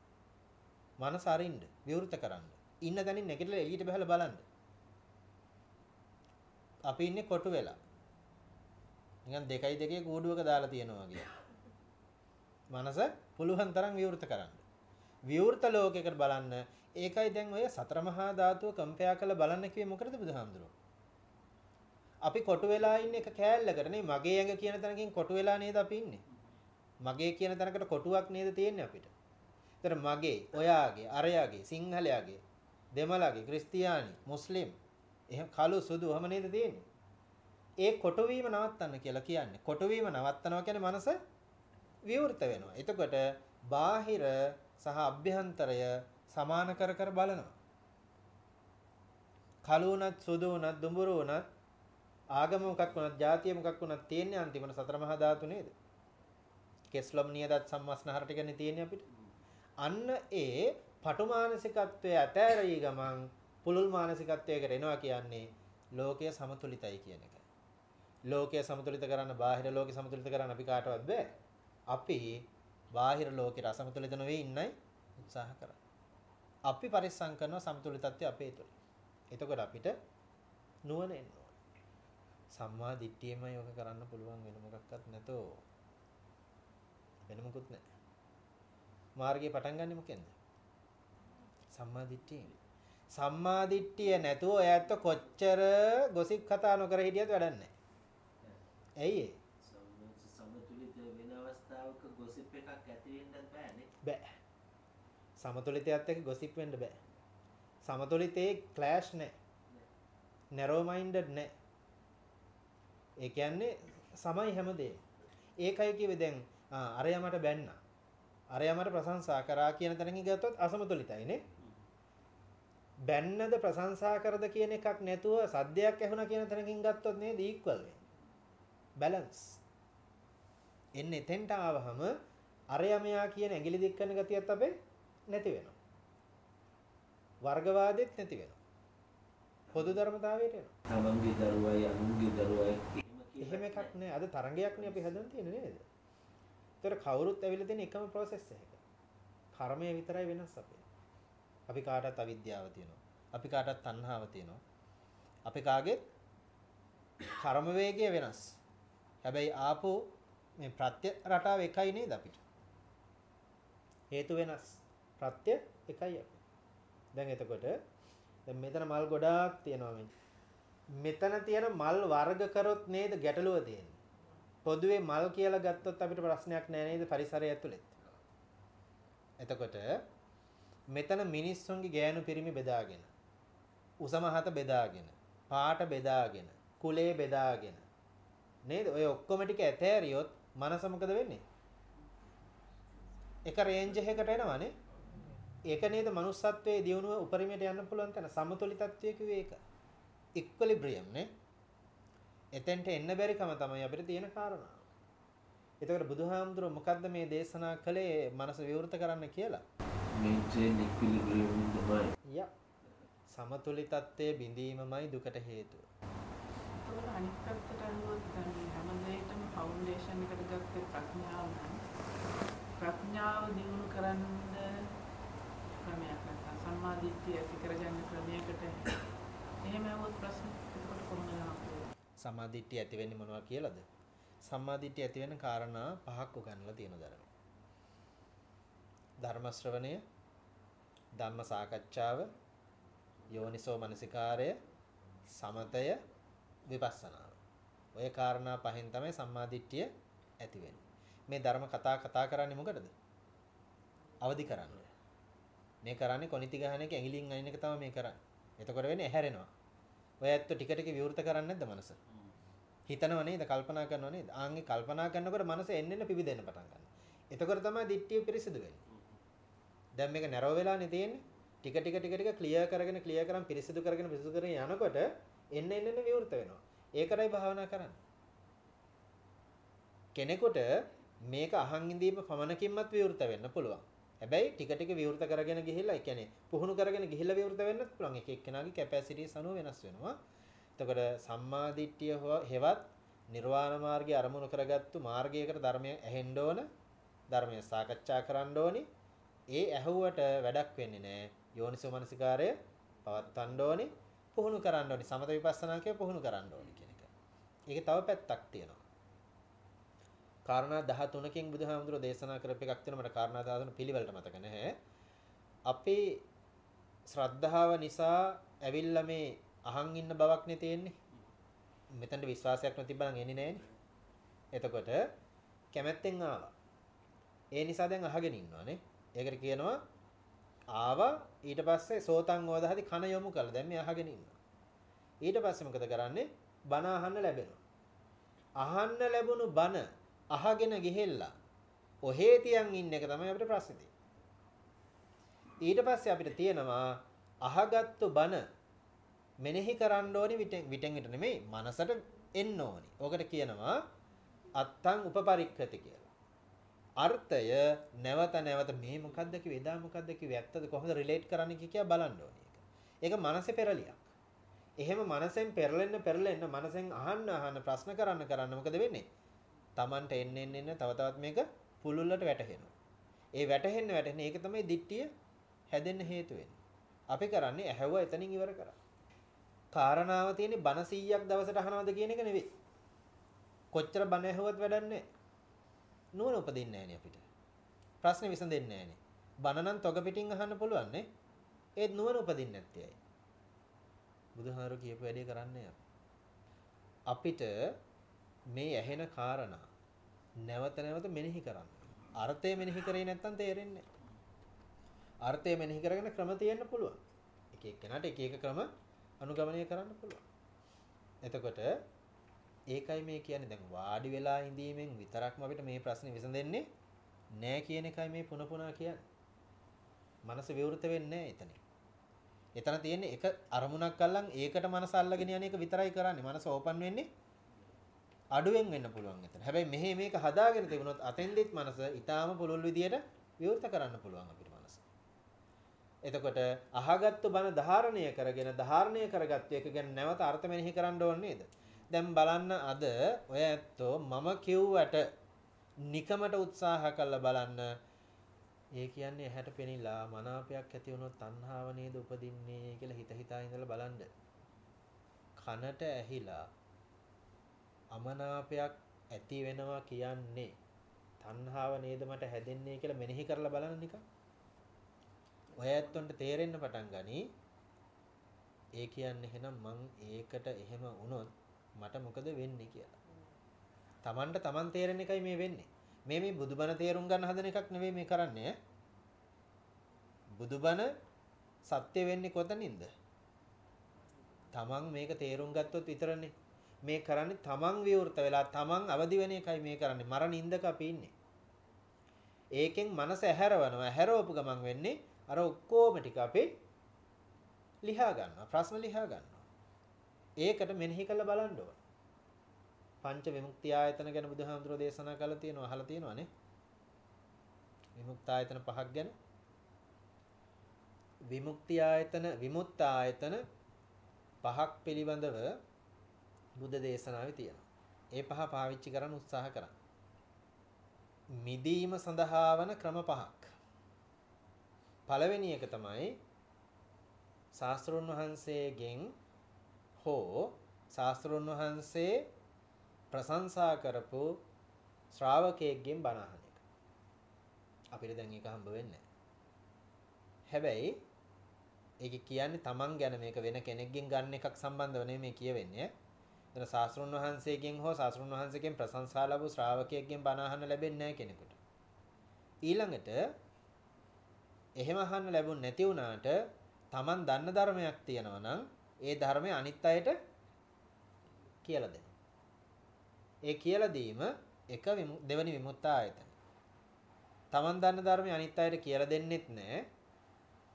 මනස අරින්න, විවෘත කරන්න. ඉන්න තැනින් නැගිටලා එළියට බහලා බලන්න. අපි ඉන්නේ කොටු වෙලා. නිකන් දෙකයි දෙකේ කූඩුවක දාලා තියෙනවා වගේ. මනස පුළුවන් තරම් විවෘත කරන්න. විවෘත ලෝකයකට බලන්න. ඒකයි දැන් ඔය සතර මහා ධාතුව කම්පයා කරලා බලන්න කිව්වේ මොකටද බුදුහාමුදුරුවෝ? අපි කොටු වෙලා ඉන්නේ එක කෑල්ලකට නේ මගේ ඇඟ කියන තැනකින් කොටු වෙලා නේද අපි ඉන්නේ. මගේ කියන තැනකට කොටුවක් නේද තියෙන්නේ අපිට. ඒතර මගේ, ඔයාගේ, අරයාගේ, සිංහලයාගේ, දෙමළගේ, ක්‍රිස්තියානි, මුස්ලිම් එහෙම කළු සුදු ඔහම නේද තියෙන්නේ. ඒ කොටුවීම නවත්තන්න කියලා කියන්නේ. කොටුවීම නවත්තනවා කියන්නේ මනස විවෘත වෙනවා. එතකොට බාහිර සහ අභ්‍යන්තරය සමාන කර කර බලනවා. කළු උනත් සුදු උනත් දුඹුරු උනත් ආගම මොකක් වුණත් ජාතිය මොකක් වුණත් තියෙන්නේ අන්තිමට සතර මහා ධාතු නේද? කෙස්ලොම් නියදත් සම්මස්නහර ටිකනේ තියෙන්නේ අපිට. අන්න ඒ පටු මානසිකත්වයේ ඇතෑරී ගමන් පුලුල් මානසිකත්වයකට එනවා කියන්නේ ලෝකය සමතුලිතයි කියන එක. ලෝකය සමතුලිත කරන්න බාහිර ලෝකය සමතුලිත කරන්න අපි කාටවත් බෑ. අපි බාහිර ලෝකෙට අසමතුලිත නොවේ ඉන්නයි උත්සාහ කරන්නේ. අපි පරිස්සම් කරන සමතුලිතත්වය අපේ තුල. එතකොට අපිට නුවණ එන්න ඕන. සම්මා දිට්ඨියමයි ඔක කරන්න පුළුවන් වෙන මොකක්වත් නැතෝ. වෙන මොකුත් නැහැ. මාර්ගය පටන් ගන්නෙ මොකෙන්ද? සම්මා දිට්ඨියෙන්. සම්මා දිට්ඨිය නැතුව ඔයත් කොච්චර ගොසිප් කතා නොකර හිටියත් වැඩක් නැහැ. ඇයි ඒ? සමතුලිත වෙන අවස්ථාවක ගොසිප් එකක් ඇති වෙන්නත් බෑනේ. බෑ. සමතුලිතයත් එක්ක ගොසිප් වෙන්න බෑ. සමතුලිතේ ක්ලෑෂ් නැහැ. නැරෝ මයින්ඩඩ් නැහැ. ඒ කියන්නේ සමයි හැමදේම. ඒකයි කිව්වේ දැන් අරයා මට බැන්නා. අරයා මට ප්‍රශංසා කරා කියන තැනකින් ගත්තොත් අසමතුලිතයි නේ. බැන්නද ප්‍රශංසා කරද කියන එකක් නැතුව සද්දයක් ඇහුණා කියන තැනකින් ගත්තොත් නේද ඉක්වල් වෙන්නේ. බැලන්ස්. එන්නේ එතෙන්ට ආවහම අරයා මෙයා කියන ඇඟිලි දික් කරන ගතියත් අපේ නැති වෙනවා. වර්ගවාදෙත් නැති වෙනවා. පොදු ධර්මතාවයට එනවා. තමන්ගේ දරුවයි අනුන්ගේ දරුවයි එහෙම එකක් නෑ. අද තරංගයක්නේ අපි හදන්න තියෙන්නේ නේද? ඒතර කවුරුත් ඇවිල්ලා තියෙන එකම process එක. කර්මය විතරයි වෙනස් අපේ. අපි කාටත් අවිද්‍යාව තියෙනවා. අපි කාටත් තණ්හාව තියෙනවා. අපි කාගේ කර්ම වේගය වෙනස්. හැබැයි ආපෝ මේ ප්‍රත්‍ය රටාව එකයි නේද අපිට? හේතු වෙනස්. ප්‍රත්‍ය එකයි අපි. දැන් එතකොට දැන් මෙතන මල් ගොඩාක් තියෙනවා මෙතන තියෙන මල් වර්ග කරොත් නේද ගැටලුව තියෙන්නේ. පොදුවේ මල් කියලා ගත්තොත් අපිට ප්‍රශ්නයක් නෑ නේද පරිසරය ඇතුළේ. එතකොට මෙතන මිනිස්සුන්ගේ ගෑනු පිරිමි බෙදාගෙන උසමහත බෙදාගෙන පාට බෙදාගෙන කුලේ බෙදාගෙන නේද? ඔය ඔක්කොම ටික ඇතෑරියොත් මනස මොකද වෙන්නේ? එක රේන්ජ් එකකට එනවනේ ඒක නේද manussත්වයේ දියුණුව උපරිමයට යන්න පුළුවන් තැන. සමතුලිතත්වයේ කිව්වේ ඒක. ඉක්වලිබ්‍රියම් නේ එතෙන්ට එන්න බැරිකම තමයි අපිට තියෙන කාරණා. එතකොට බුදුහාමුදුරුවෝ මොකද්ද මේ දේශනා කළේ මනස විවෘත කරන්න කියලා? equilibrium in the mind. යා. සමතුලිතත්වයේ බිඳීමමයි දුකට හේතුව. ඒතකොට අනිත් පැත්තට හැම දෙයකම ෆවුන්ඩේෂන් එකට ගත්තේ ප්‍රඥාව නම් ප්‍රඥාව දිනු කරන්න ක්‍රමයක් නැත්නම් සම්මාදිට්ඨිය ඇති කරගන්න ක්‍රමයකට එහෙම આવොත් ප්‍රශ්න එතකොට කොහොමද අපේ සම්මාදිට්ඨිය ඇති වෙන්නේ මොනවා කියලාද? සම්මාදිට්ඨිය ඇති වෙන කාරණා පහක් උගන්වලා තියෙන දරන. ධර්ම ශ්‍රවණය, ධම්ම සාකච්ඡාව, යෝනිසෝ මනසිකාරය, සමතය, විපස්සනාව. ඔය කාරණා පහෙන් තමයි සම්මාදිට්ඨිය ඇති වෙන්නේ. මේ ධර්ම කතා කතා කරන්නේ මොකටද? අවදි කරන්න. මේ කරන්නේ කොනිති ගහන එක ඇඟිලින් අයින් එක තමයි මේ කරන්නේ. එතකොට වෙන්නේ ඇහැරෙනවා. ඔය ඇත්ත ටික ටික විවෘත කරන්නේ නැද්ද මනස? හිතනව නේද? කල්පනා කරනව නේද? ආන්ගේ කල්පනා කරනකොට මනස එන්න එන්න පිබිදෙන්න පටන් ගන්නවා. එතකොට තමයි දිට්ඨිය පිරිසිදු වෙන්නේ. දැන් මේක නැරව වෙලානේ තියෙන්නේ. ටික ටික ටික ටික ක්ලියර් කරගෙන ක්ලියර් කරන් පිරිසිදු කරගෙන පිරිසිදු කරගෙන යනකොට එන්න එන්න එන්න විවෘත වෙනවා. ඒකටයි භාවනා කරන්නේ. කෙනෙකුට මේක අහන් ඉඳීම පමණකින්වත් විවෘත වෙන්න පුළුවන්. හැබැයි ටික ටික විවෘත කරගෙන ගිහිල්ලා ඒ කියන්නේ පුහුණු කරගෙන ගිහිල්ලා විවෘත වෙන්නත් පුළුවන්. එක එක්කෙනාගේ කැපැසිටිස් අනුව වෙනස් වෙනවා. එතකොට සම්මා දිට්ඨිය හෙවත් නිර්වාණ මාර්ගය අරමුණු කරගත්තු මාර්ගයකට ධර්මය ඇහෙන්න ඕන. ධර්මය සාකච්ඡා කරන්න ඕනි. ඒ ඇහුවට වැඩක් වෙන්නේ නැහැ. යෝනිසෝ මනසිකාරය පවත්වන්න ඕනි. පුහුණු කරන්න ඕනි. සමත විපස්සනා කිය පුහුණු කරන්න ඕනි කියන එක. ඒකේ තව පැත්තක් තියෙනවා. කාරණා 13කින් බුදුහාමුදුරෝ දේශනා කරපු එකක් තියෙනවා මට කාරණා 13 පිළිවෙලට මතක නැහැ. අපේ ශ්‍රද්ධාව නිසා ඇවිල්ලා මේ අහන් ඉන්න බවක් නේ තියෙන්නේ. මෙතනට විශ්වාසයක් නැතිබනම් එන්නේ නැහනේ. එතකොට කැමැත්තෙන් ආවා. ඒ නිසා දැන් අහගෙන ඉන්නවානේ. ඒකට කියනවා ආවා ඊට පස්සේ සෝතං ඕදහති කන යොමු කළා. දැන් මේ අහගෙන ඉන්නවා. ඊට පස්සේ මොකද කරන්නේ? බණ අහන්න ලැබෙනවා. අහන්න ලැබුණු බණ අහගෙන ගිහෙල්ලා ඔහේ තියන් ඉන්න එක තමයි අපිට ප්‍රශ්නේ ඊට පස්සේ අපිට තියෙනවා අහගත්තු බණ මෙනෙහි කරන්න ඕනි විටෙන් විටෙන් විට නෙමෙයි මනසට එන්න ඕනි. ඕකට කියනවා අත්තං උපපරික්කති කියලා. අර්ථය නැවත නැවත මේ මොකද්ද කිව්වේ එදා මොකද්ද කිව්වේ ඇත්තද කොහොමද රිලේට් කරන්නේ කියලා බලන්න ඕනි ඒක. ඒක මනසේ පෙරලියක්. එහෙම මනසෙන් පෙරලෙන්න පෙරලෙන්න මනසෙන් අහන්න අහන්න ප්‍රශ්න කරන්න කරන්න මොකද වෙන්නේ? Tamanට එන්න එන්න එන්න තව තවත් මේක පුළුල්ලට වැටහෙනවා. ඒ වැටහෙන්න වැටහෙන ඒක තමයි දිට්ඨිය හැදෙන්න හේතු වෙන්නේ. අපි කරන්නේ ඇහැවුවා එතනින් ඉවර කරා. කාරණාව තියෙන්නේ බණ 100ක් දවසට අහනවද කියන එක නෙවෙයි. කොච්චර බණ ඇහුවත් වැඩක් නැහැ. නුවණ උපදින්නේ නැහැ අපිට. ප්‍රශ්නේ විසඳෙන්නේ නැහැ නේ. බණ නම් තොග පිටින් අහන්න පුළුවන් නේ. ඒත් නුවණ උපදින්නේ නැත්තේ ඇයි? බුදුහාරු කියපු වැඩේ කරන්නේ අපිට මේ ඇහෙන කාරණා නැවත නැවත මෙනෙහි කරන්න. අර්ථය මෙනෙහි කරේ නැත්තම් තේරෙන්නේ නැහැ. අර්ථය මෙනෙහි කරගෙන ක්‍රම තියෙන්න පුළුවන්. එක එක්කෙනාට එක එක ක්‍රම අනුගමනය කරන්න පුළුවන්. එතකොට ඒකයි මේ කියන්නේ දැන් වාඩි වෙලා ඉඳීමෙන් විතරක්ම අපිට මේ ප්‍රශ්නේ විසඳෙන්නේ නෑ කියන එකයි මේ පුන පුනා කියන්නේ. මනස විවෘත වෙන්නේ නෑ එතන. එතන තියෙන්නේ එක අරමුණක් අල්ලන් ඒකට මනස අල්ලගෙන යන එක විතරයි කරන්නේ. මනස ඕපන් වෙන්නේ අඩුවෙන් වෙන්න පුළුවන් එතන. හැබැයි මෙහි මේක හදාගෙන තිබුණොත් අතෙන්දෙත් මනස ඊටාම පුළුල් විදියට විවෘත කරන්න පුළුවන් අපිට මනස. එතකොට අහගත්තු බණ ධාරණය කරගෙන ධාරණය කරගත්තු එක ගැන නැවත අර්ථ මෙනෙහි කරන්න ඕනේ නේද? දැන් බලන්න අද ඔය ඇත්තෝ මම කිව්වට නිකමට උත්සාහ කළා බලන්න ඒ කියන්නේ ඇහැට පෙනිලා මනාපයක් ඇති වුණොත් තණ්හාව නේද උපදින්නේ කියලා හිත හිතා ඉඳලා බලන්න. කනට ඇහිලා අමනාපයක් ඇති වෙනවා කියන්නේ තණ්හාව නේද මට හැදෙන්නේ කියලා මෙනෙහි කරලා බලන්න නිකන්. ඔය ඇත්තොන්ට තේරෙන්න පටන් ගනි. ඒ කියන්නේ එහෙනම් මං ඒකට එහෙම වුණොත් මට මොකද වෙන්නේ කියලා. Tamanට Taman තේරෙන එකයි මේ වෙන්නේ. මේ මේ බුදුබණ තේරුම් ගන්න හදන එකක් නෙවෙයි මේ කරන්නේ. බුදුබණ සත්‍ය වෙන්නේ කොතනින්ද? Taman මේක තේරුම් ගත්තොත් විතරනේ. මේ කරන්නේ Taman විවෘත වෙලා Taman අවදි වෙන එකයි මේ කරන්නේ. මරණින්දක අපි ඉන්නේ. ඒකෙන් මනස ඇහැරවනවා. ඇහැරවපු ගමන් වෙන්නේ අර ඔක්කොම ටික අපි ලියා ගන්නවා. ප්‍රශ්න ලියා ගන්නවා. ඒකට මෙනෙහි කරලා බලන්න ඕන. පංච විමුක්ති ආයතන ගැන බුදුහාමුදුරෝ දේශනා කළා තියෙනවා අහලා තියෙනවානේ. විමුක්ත ආයතන පහක් ගැන විමුක්ති ආයතන විමුක්ත ආයතන පහක් පිළිබඳව බුද්ධ දේශනාවේ තියෙනවා. ඒ පහ පාවිච්චි කරන්න උත්සාහ කරන්න. මිදීම සඳහා වන ක්‍රම පහක්. පළවෙනි එක තමයි ශාස්ත්‍රුන් වහන්සේගෙන් හෝ ශාස්ත්‍රුන් වහන්සේ ප්‍රශංසා කරපු ශ්‍රාවකයෙක්ගෙන් බණ අහන එක. අපිට දැන් ඒක හම්බ වෙන්නේ හැබැයි ඒක කියන්නේ තමන් ගැන මේක වෙන කෙනෙක්ගෙන් ගන්න එකක් සම්බන්ධව නෙමෙයි කියවෙන්නේ. එතන ශාස්ත්‍රුන් වහන්සේගෙන් හෝ ශාස්ත්‍රුන් වහන්සේගෙන් ප්‍රශංසා ලැබු ශ්‍රාවකයෙක්ගෙන් බණ අහන්න ලැබෙන්නේ නැහැ කෙනෙකුට. ඊළඟට එහෙම අහන්න ලැබුණ නැති වුණාට තමන් දන්න ධර්මයක් තියෙනවා නම් ඒ ධර්මය අනිත් අයට කියලා දෙනවා. ඒ කියලා දීම එක දෙවනි විමුක්ත ආයතන. තමන් දන්න ධර්මය අනිත් අයට කියලා දෙන්නෙත් නැහැ.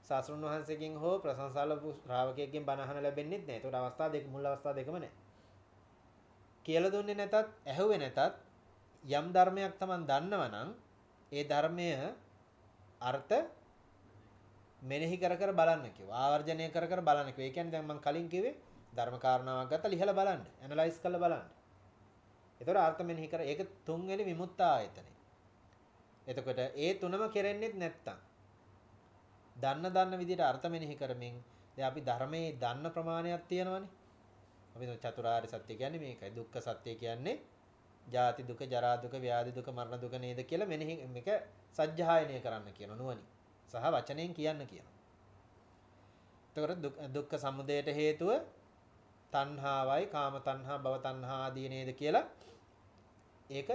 සාස්ෘණ වහන්සේකින් හෝ ප්‍රශංසා ලැබු ශ්‍රාවකයෙක්ගෙන් බණ අහන ලැබෙන්නෙත් නැහැ. ඒකට අවස්ථා දෙක මුල් අවස්ථා දෙකම නැහැ. කියලා දුන්නේ නැතත් ඇහුවේ නැතත් යම් ධර්මයක් තමන් දන්නවනම් ඒ ධර්මය අර්ථ මෙනෙහි කර කර බලන්න කිව්වා. ආවර්ජනය කර කර බලන්න කිව්වා. ඒ කියන්නේ දැන් මම කලින් කිව්වේ ධර්ම කාරණාවක් ගත්තා ලිහලා බලන්න. ඇනලයිස් කරලා බලන්න. ඒතර අර්ථ මෙනෙහි කර ඒක තුන්වෙනි විමුක්ත ආයතනය. එතකොට ඒ තුනම කෙරෙන්නේත් නැත්තම් දන්න දන්න විදිහට අර්ථ මෙනෙහි කරමින් දැන් අපි ධර්මයේ දන්න ප්‍රමාණයක් තියෙනවනේ. අපි චතුරාර්ය සත්‍ය කියන්නේ මේකයි. දුක්ඛ සත්‍ය කියන්නේ ජාති දුක, ජරා දුක, ව්‍යාධි දුක, මරණ දුක නේද කියලා මෙනෙහි මේක සජ්ජායනය කරන්න කියන නුවණින්. සහ වචනයෙන් කියන්න කියනවා. එතකොට දුක්ඛ සමුදයට හේතුව තණ්හාවයි කාම තණ්හා භව තණ්හා ආදී නේද කියලා ඒක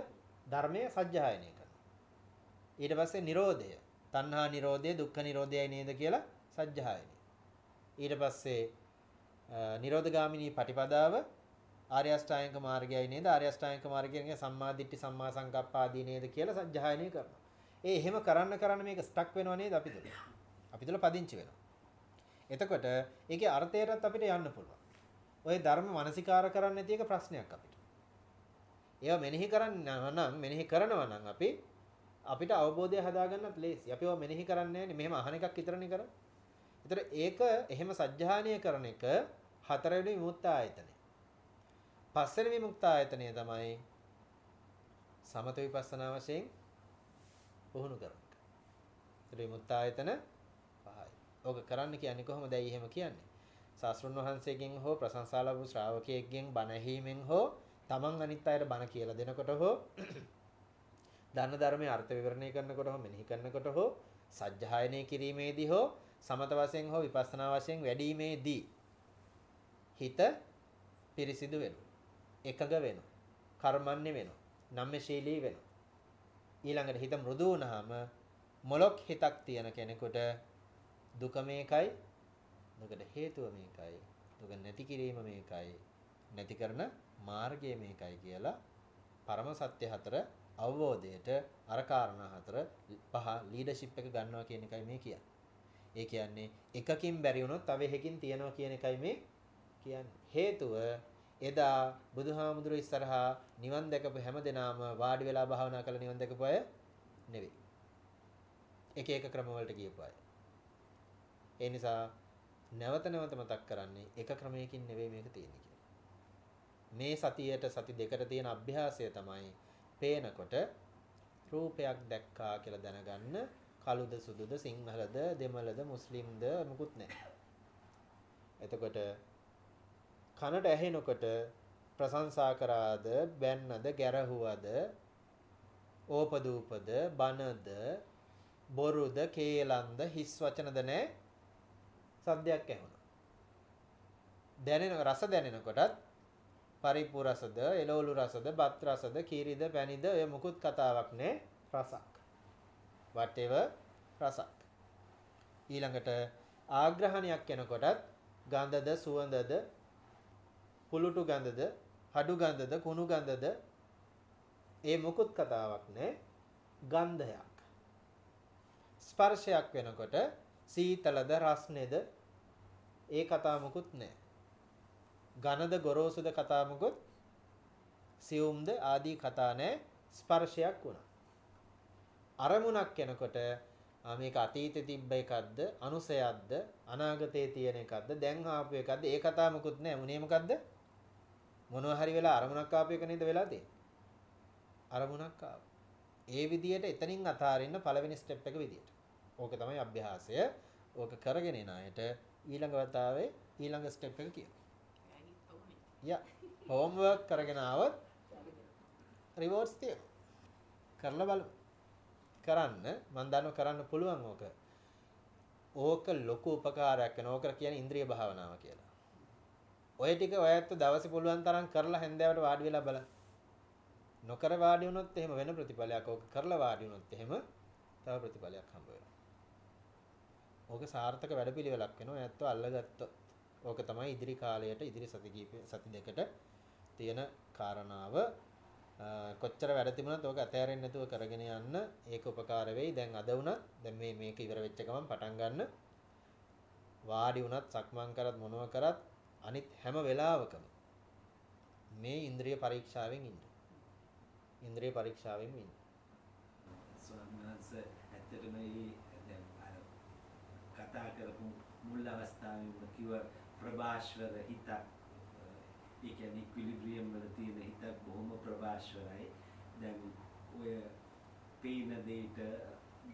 ධර්මයේ සත්‍යයනය කරනවා. ඊට පස්සේ Nirodha තණ්හා Nirodha දුක්ඛ Nirodhayයි නේද කියලා සත්‍යයනය. ඊට පස්සේ නිරෝධගාමිනී පටිපදාව ආර්ය අෂ්ටාංගික මාර්ගයයි නේද ආර්ය අෂ්ටාංගික මාර්ගයේ සම්මා දිට්ඨි සම්මා සංකප්ප ආදී නේද කියලා සත්‍යයනය කරනවා. ඒ එහෙම කරන්න කරන්න මේක ස්ටක් වෙනව නේද අපි තුල. අපි තුල පදිංචි වෙනවා. එතකොට ඒකේ අර්ථයටත් අපිට යන්න පුළුවන්. ওই ධර්ම මානසිකාර කරන්න නැති එක ප්‍රශ්නයක් අපිට. ඒවා මෙනෙහි කරනවා නම් මෙනෙහි කරනවා නම් අපි අපිට අවබෝධය හදාගන්නත් ලේසි. අපි ඒවා මෙනෙහි කරන්නේ නැහැ. මෙහෙම අහන එකක් විතරනේ කරන්නේ. ඒතර ඒක එහෙම සජ්ජාහනීය කරන එක හතරවෙනි විමුක්ත ආයතනය. පස්වෙනි විමුක්ත ආයතනය තමයි සමත විපස්සනා වශයෙන් පුහුණු කරන එක. ඒතර විමුක්ත ආයතන පහයි. ඕක කරන්න කියන්නේ කොහොමද? ඇයි එහෙම කියන්නේ? ශාස්ත්‍රඥ වහන්සේගෙන් හෝ ප්‍රශංසා ලැබු ශ්‍රාවකයෙක්ගෙන් බණ ඇහිීමෙන් හෝ තමන් අනිත් අයට බණ කියලා දෙනකොට හෝ දන්න ධර්මයේ අර්ථ විවරණය කරනකොට හෝ මෙනෙහි කරනකොට හෝ සජ්ජායනය කිරීමේදී හෝ සමත වශයෙන් හෝ විපස්සනා වශයෙන් වැඩිීමේදී හිත පිරිසිදු වෙනවා. එකඟ වෙනවා. කර්මන්නේ වෙනවා. නම්‍යශීලී වෙනවා. ඊළඟට හිත මෘදු වුණාම මොලොක් හිතක් තියෙන කෙනෙකුට දුක මේකයි දුකට හේතුව මේකයි දුක නැති කිරීම මේකයි නැති කරන මාර්ගය මේකයි කියලා පරම සත්‍ය හතර අවබෝධයට අර කාරණා හතර පහ ලීඩර්ෂිප් එක ගන්නවා කියන එකයි මේ කියන්නේ. ඒ කියන්නේ එකකින් බැරි වුණොත් තව එකකින් තියනවා කියන එකයි මේ කියන්නේ. හේතුව එදා බුදුහාමුදුරු ඉස්සරහා නිවන් දැකපු හැමදෙනාම වාඩි වෙලා භාවනා කරලා නිවන් දැකපු අය නෙවෙයි. එක එක ක්‍රම වලට ගියපු අය. ඒ නිසා නැවත නැවත මතක් කරන්නේ එක ක්‍රමයකින් නෙවෙයි මේක තියෙන්නේ කියලා. මේ සතියට සති දෙකට තියෙන අභ්‍යාසය තමයි පේනකොට රූපයක් දැක්කා කියලා දැනගන්න කළුද සුදුද සිංහලද දෙමළද මුස්ලිම්ද මුකුත් නැහැ. එතකොට කනට ඇහෙනකොට ප්‍රශංසා කරාද බැන්නද ගැරහුවද ඕපදූපද බනද බොරුද කේලන්ද හිස් වචනද නැහැ සද්දයක් ඇහුණා. දැනෙන රස දැනෙනකොටත් පරිප්පු රසද, එළවලු රසද, බත් රසද, කීරිද, පැණිද ඔය මුකුත් කතාවක් නෑ රසක්. whatever රසක්. ඊළඟට ආග්‍රහණයක් එනකොටත් ගන්ධද, සුවඳද, පුලුටු ගඳද, හඩු ගඳද, කුණු ගඳද? ඒ මුකුත් කතාවක් නෑ. ගන්ධයක්. ස්පර්ශයක් වෙනකොට සීතලද රස්නේද? ඒ කතා මුකුත් නෑ. ඝනද ගොරෝසුද කතා මුකුත්? සියුම්ද? ආදී කතා නෑ. ස්පර්ශයක් වුණා. අරමුණක් එනකොට මේක අතීතේ තිබ්බ එකක්ද? අනුසයක්ද? අනාගතේ තියෙන එකක්ද? දැන් ආපු එකක්ද? ඒ කතා මුකුත් නෑ. උනේ මොකද්ද? මොනවා හරි වෙලා අරමුණක් ආපු එක නේද වෙලා තියෙන්නේ අරමුණක් ආව ඒ විදියට එතනින් අතාරින්න පළවෙනි ස්ටෙප් එක විදියට ඕක තමයි අභ්‍යාසය ඕක කරගෙන එන අයට ඊළඟ වතාවේ ඊළඟ ස්ටෙප් එක කියනවා යා හෝම්වර්ක් කරගෙන ආවොත් රිවෝඩ්ස් තියෙනවා. කරලා බලමු. කරන්න මම දන්නවා කරන්න පුළුවන් ඕක. ඕක ලොකු උපකාරයක් වෙන ඕක කියන්නේ ඉන්ද්‍රිය භාවනාව කියලා. ඔය ටික ඔයත් දවසේ පුළුවන් තරම් කරලා හැන්දෑවට වාඩි වෙලා බලන්න. නොකර වාඩි වුණොත් එහෙම වෙන ප්‍රතිඵලයක්. ඕක කරලා වාඩි වුණොත් එහෙම තව ප්‍රතිඵලයක් හම්බ වෙනවා. ඕක සාර්ථක වැඩපිළිවෙලක් වෙනවා. ඇත්තෝ අල්ලගත්තොත්. ඕක තමයි ඉදිරි කාලයට ඉදිරි සති කීප සති දෙකට තියෙන කාරණාව කොච්චර වැඩ තිබුණත් ඕක අතෑරෙන්නේ නැතුව කරගෙන යන්න ඒක උපකාර වෙයි. දැන් අද වුණත් දැන් මේ මේක ඉවර වෙච්ච ගමන් පටන් ගන්න වාඩි වුණත් සක්මන් කරත් මොනව කරත් අනිත් හැම වෙලාවකම මේ ඉන්ද්‍රිය පරීක්ෂාවෙන් ඉන්න. ඉන්ද්‍රිය පරීක්ෂාවෙන් ඉන්න. ස්වාමීන් වහන්සේ ඇත්තටම මේ දැන් අර කතා කරපු මුල් අවස්ථාවේම කිව්ව ප්‍රභාස්වර හිතක් ඒ කියන්නේ ඉක්විලිබ්‍රියම් වල තියෙන හිතක් බොහොම ප්‍රභාස්වරයි දැන් ඔය පේන දෙයට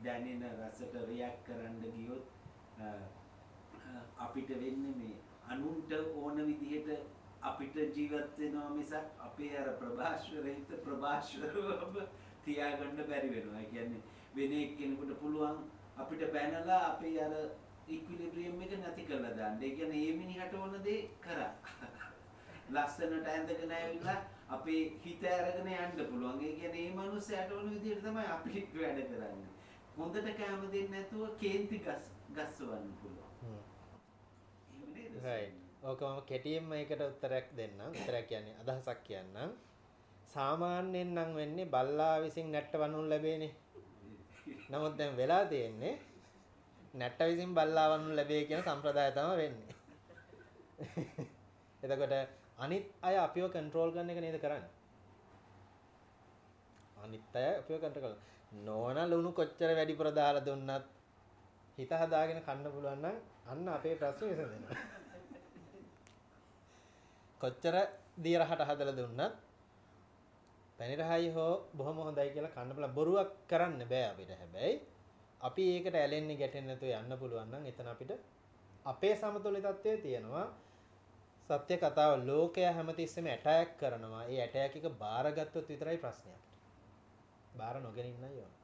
දැනෙන රසට රියැක්ට් කරන්න ගියොත් අපිට වෙන්නේ මේ අනුන්ට ඕන විදිහට අපිට ජීවත් වෙනවා මිසක් අපේ අර ප්‍රභාස්වර හිත ප්‍රභාස්වරව තියාගන්න බැරි වෙනවා. ඒ කියන්නේ වෙන එක්කෙනෙකුට පුළුවන් අපිට බැනලා අපේ අර ඉක්විලිබ්‍රියම් එක නැති කරලා දාන්න. ඒ කියන්නේ මේ මිනිහට ඕන දේ කරා. ලස්සනට ඇඳගෙන ඇවිල්ලා අපේ හිත අරගෙන යන්න පුළුවන්. ඒ කියන්නේ මේ මිනිස්සයාට ඕන විදිහට තමයි අපි වැඩ කරන්නේ. හොඳට කැම දෙන්නේ නැතුව කේන්ති ගස් ගස්සවන්න පුළුවන්. එහෙම නේද? right. ඕකම කෙටියෙන්ම ඒකට උත්තරයක් දෙන්නම්. උත්තරයක් කියන්නේ අදහසක් කියන්නම්. සාමාන්‍යයෙන් නම් වෙන්නේ බල්ලා විසින් නැට්ට වනුන් ලැබෙන්නේ. නමුත් දැන් වෙලා තියෙන්නේ නැට්ට විසින් බල්ලා වනුන් ලැබේ කියන සම්ප්‍රදාය තමයි වෙන්නේ. එතකොට අනිත් අය අපිව කන්ට්‍රෝල් කරන එක නේද කරන්නේ? අනිත් අය අපිව කන්ට්‍රෝල් කරන. නෝන ලුණු කොච්චර වැඩිපුර දාලා දුන්නත් හිත හදාගෙන කන්න පුළුවන් නම් අන්න අපේ ප්‍රශ්නේ විසඳෙනවා. කොච්චර දිය රහට හදලා දුන්නත් පැණි රහයි හෝ බොහොම හොඳයි කියලා කන්න බලන්න බොරුවක් කරන්න බෑ අපිට හැබැයි අපි ඒකට ඇලෙන්නේ ගැටෙන්නේ නැතුව යන්න පුළුවන් නම් එතන අපිට අපේ සමතුලිතත්වයේ තියෙනවා සත්‍ය කතාව ලෝකය හැමතිස්සෙම ඇටැක් කරනවා. ඒ ඇටැක් එක බාරගත්තොත් විතරයි ප්‍රශ්නයක්. බාර නොගෙන ඉන්නයි ඕන.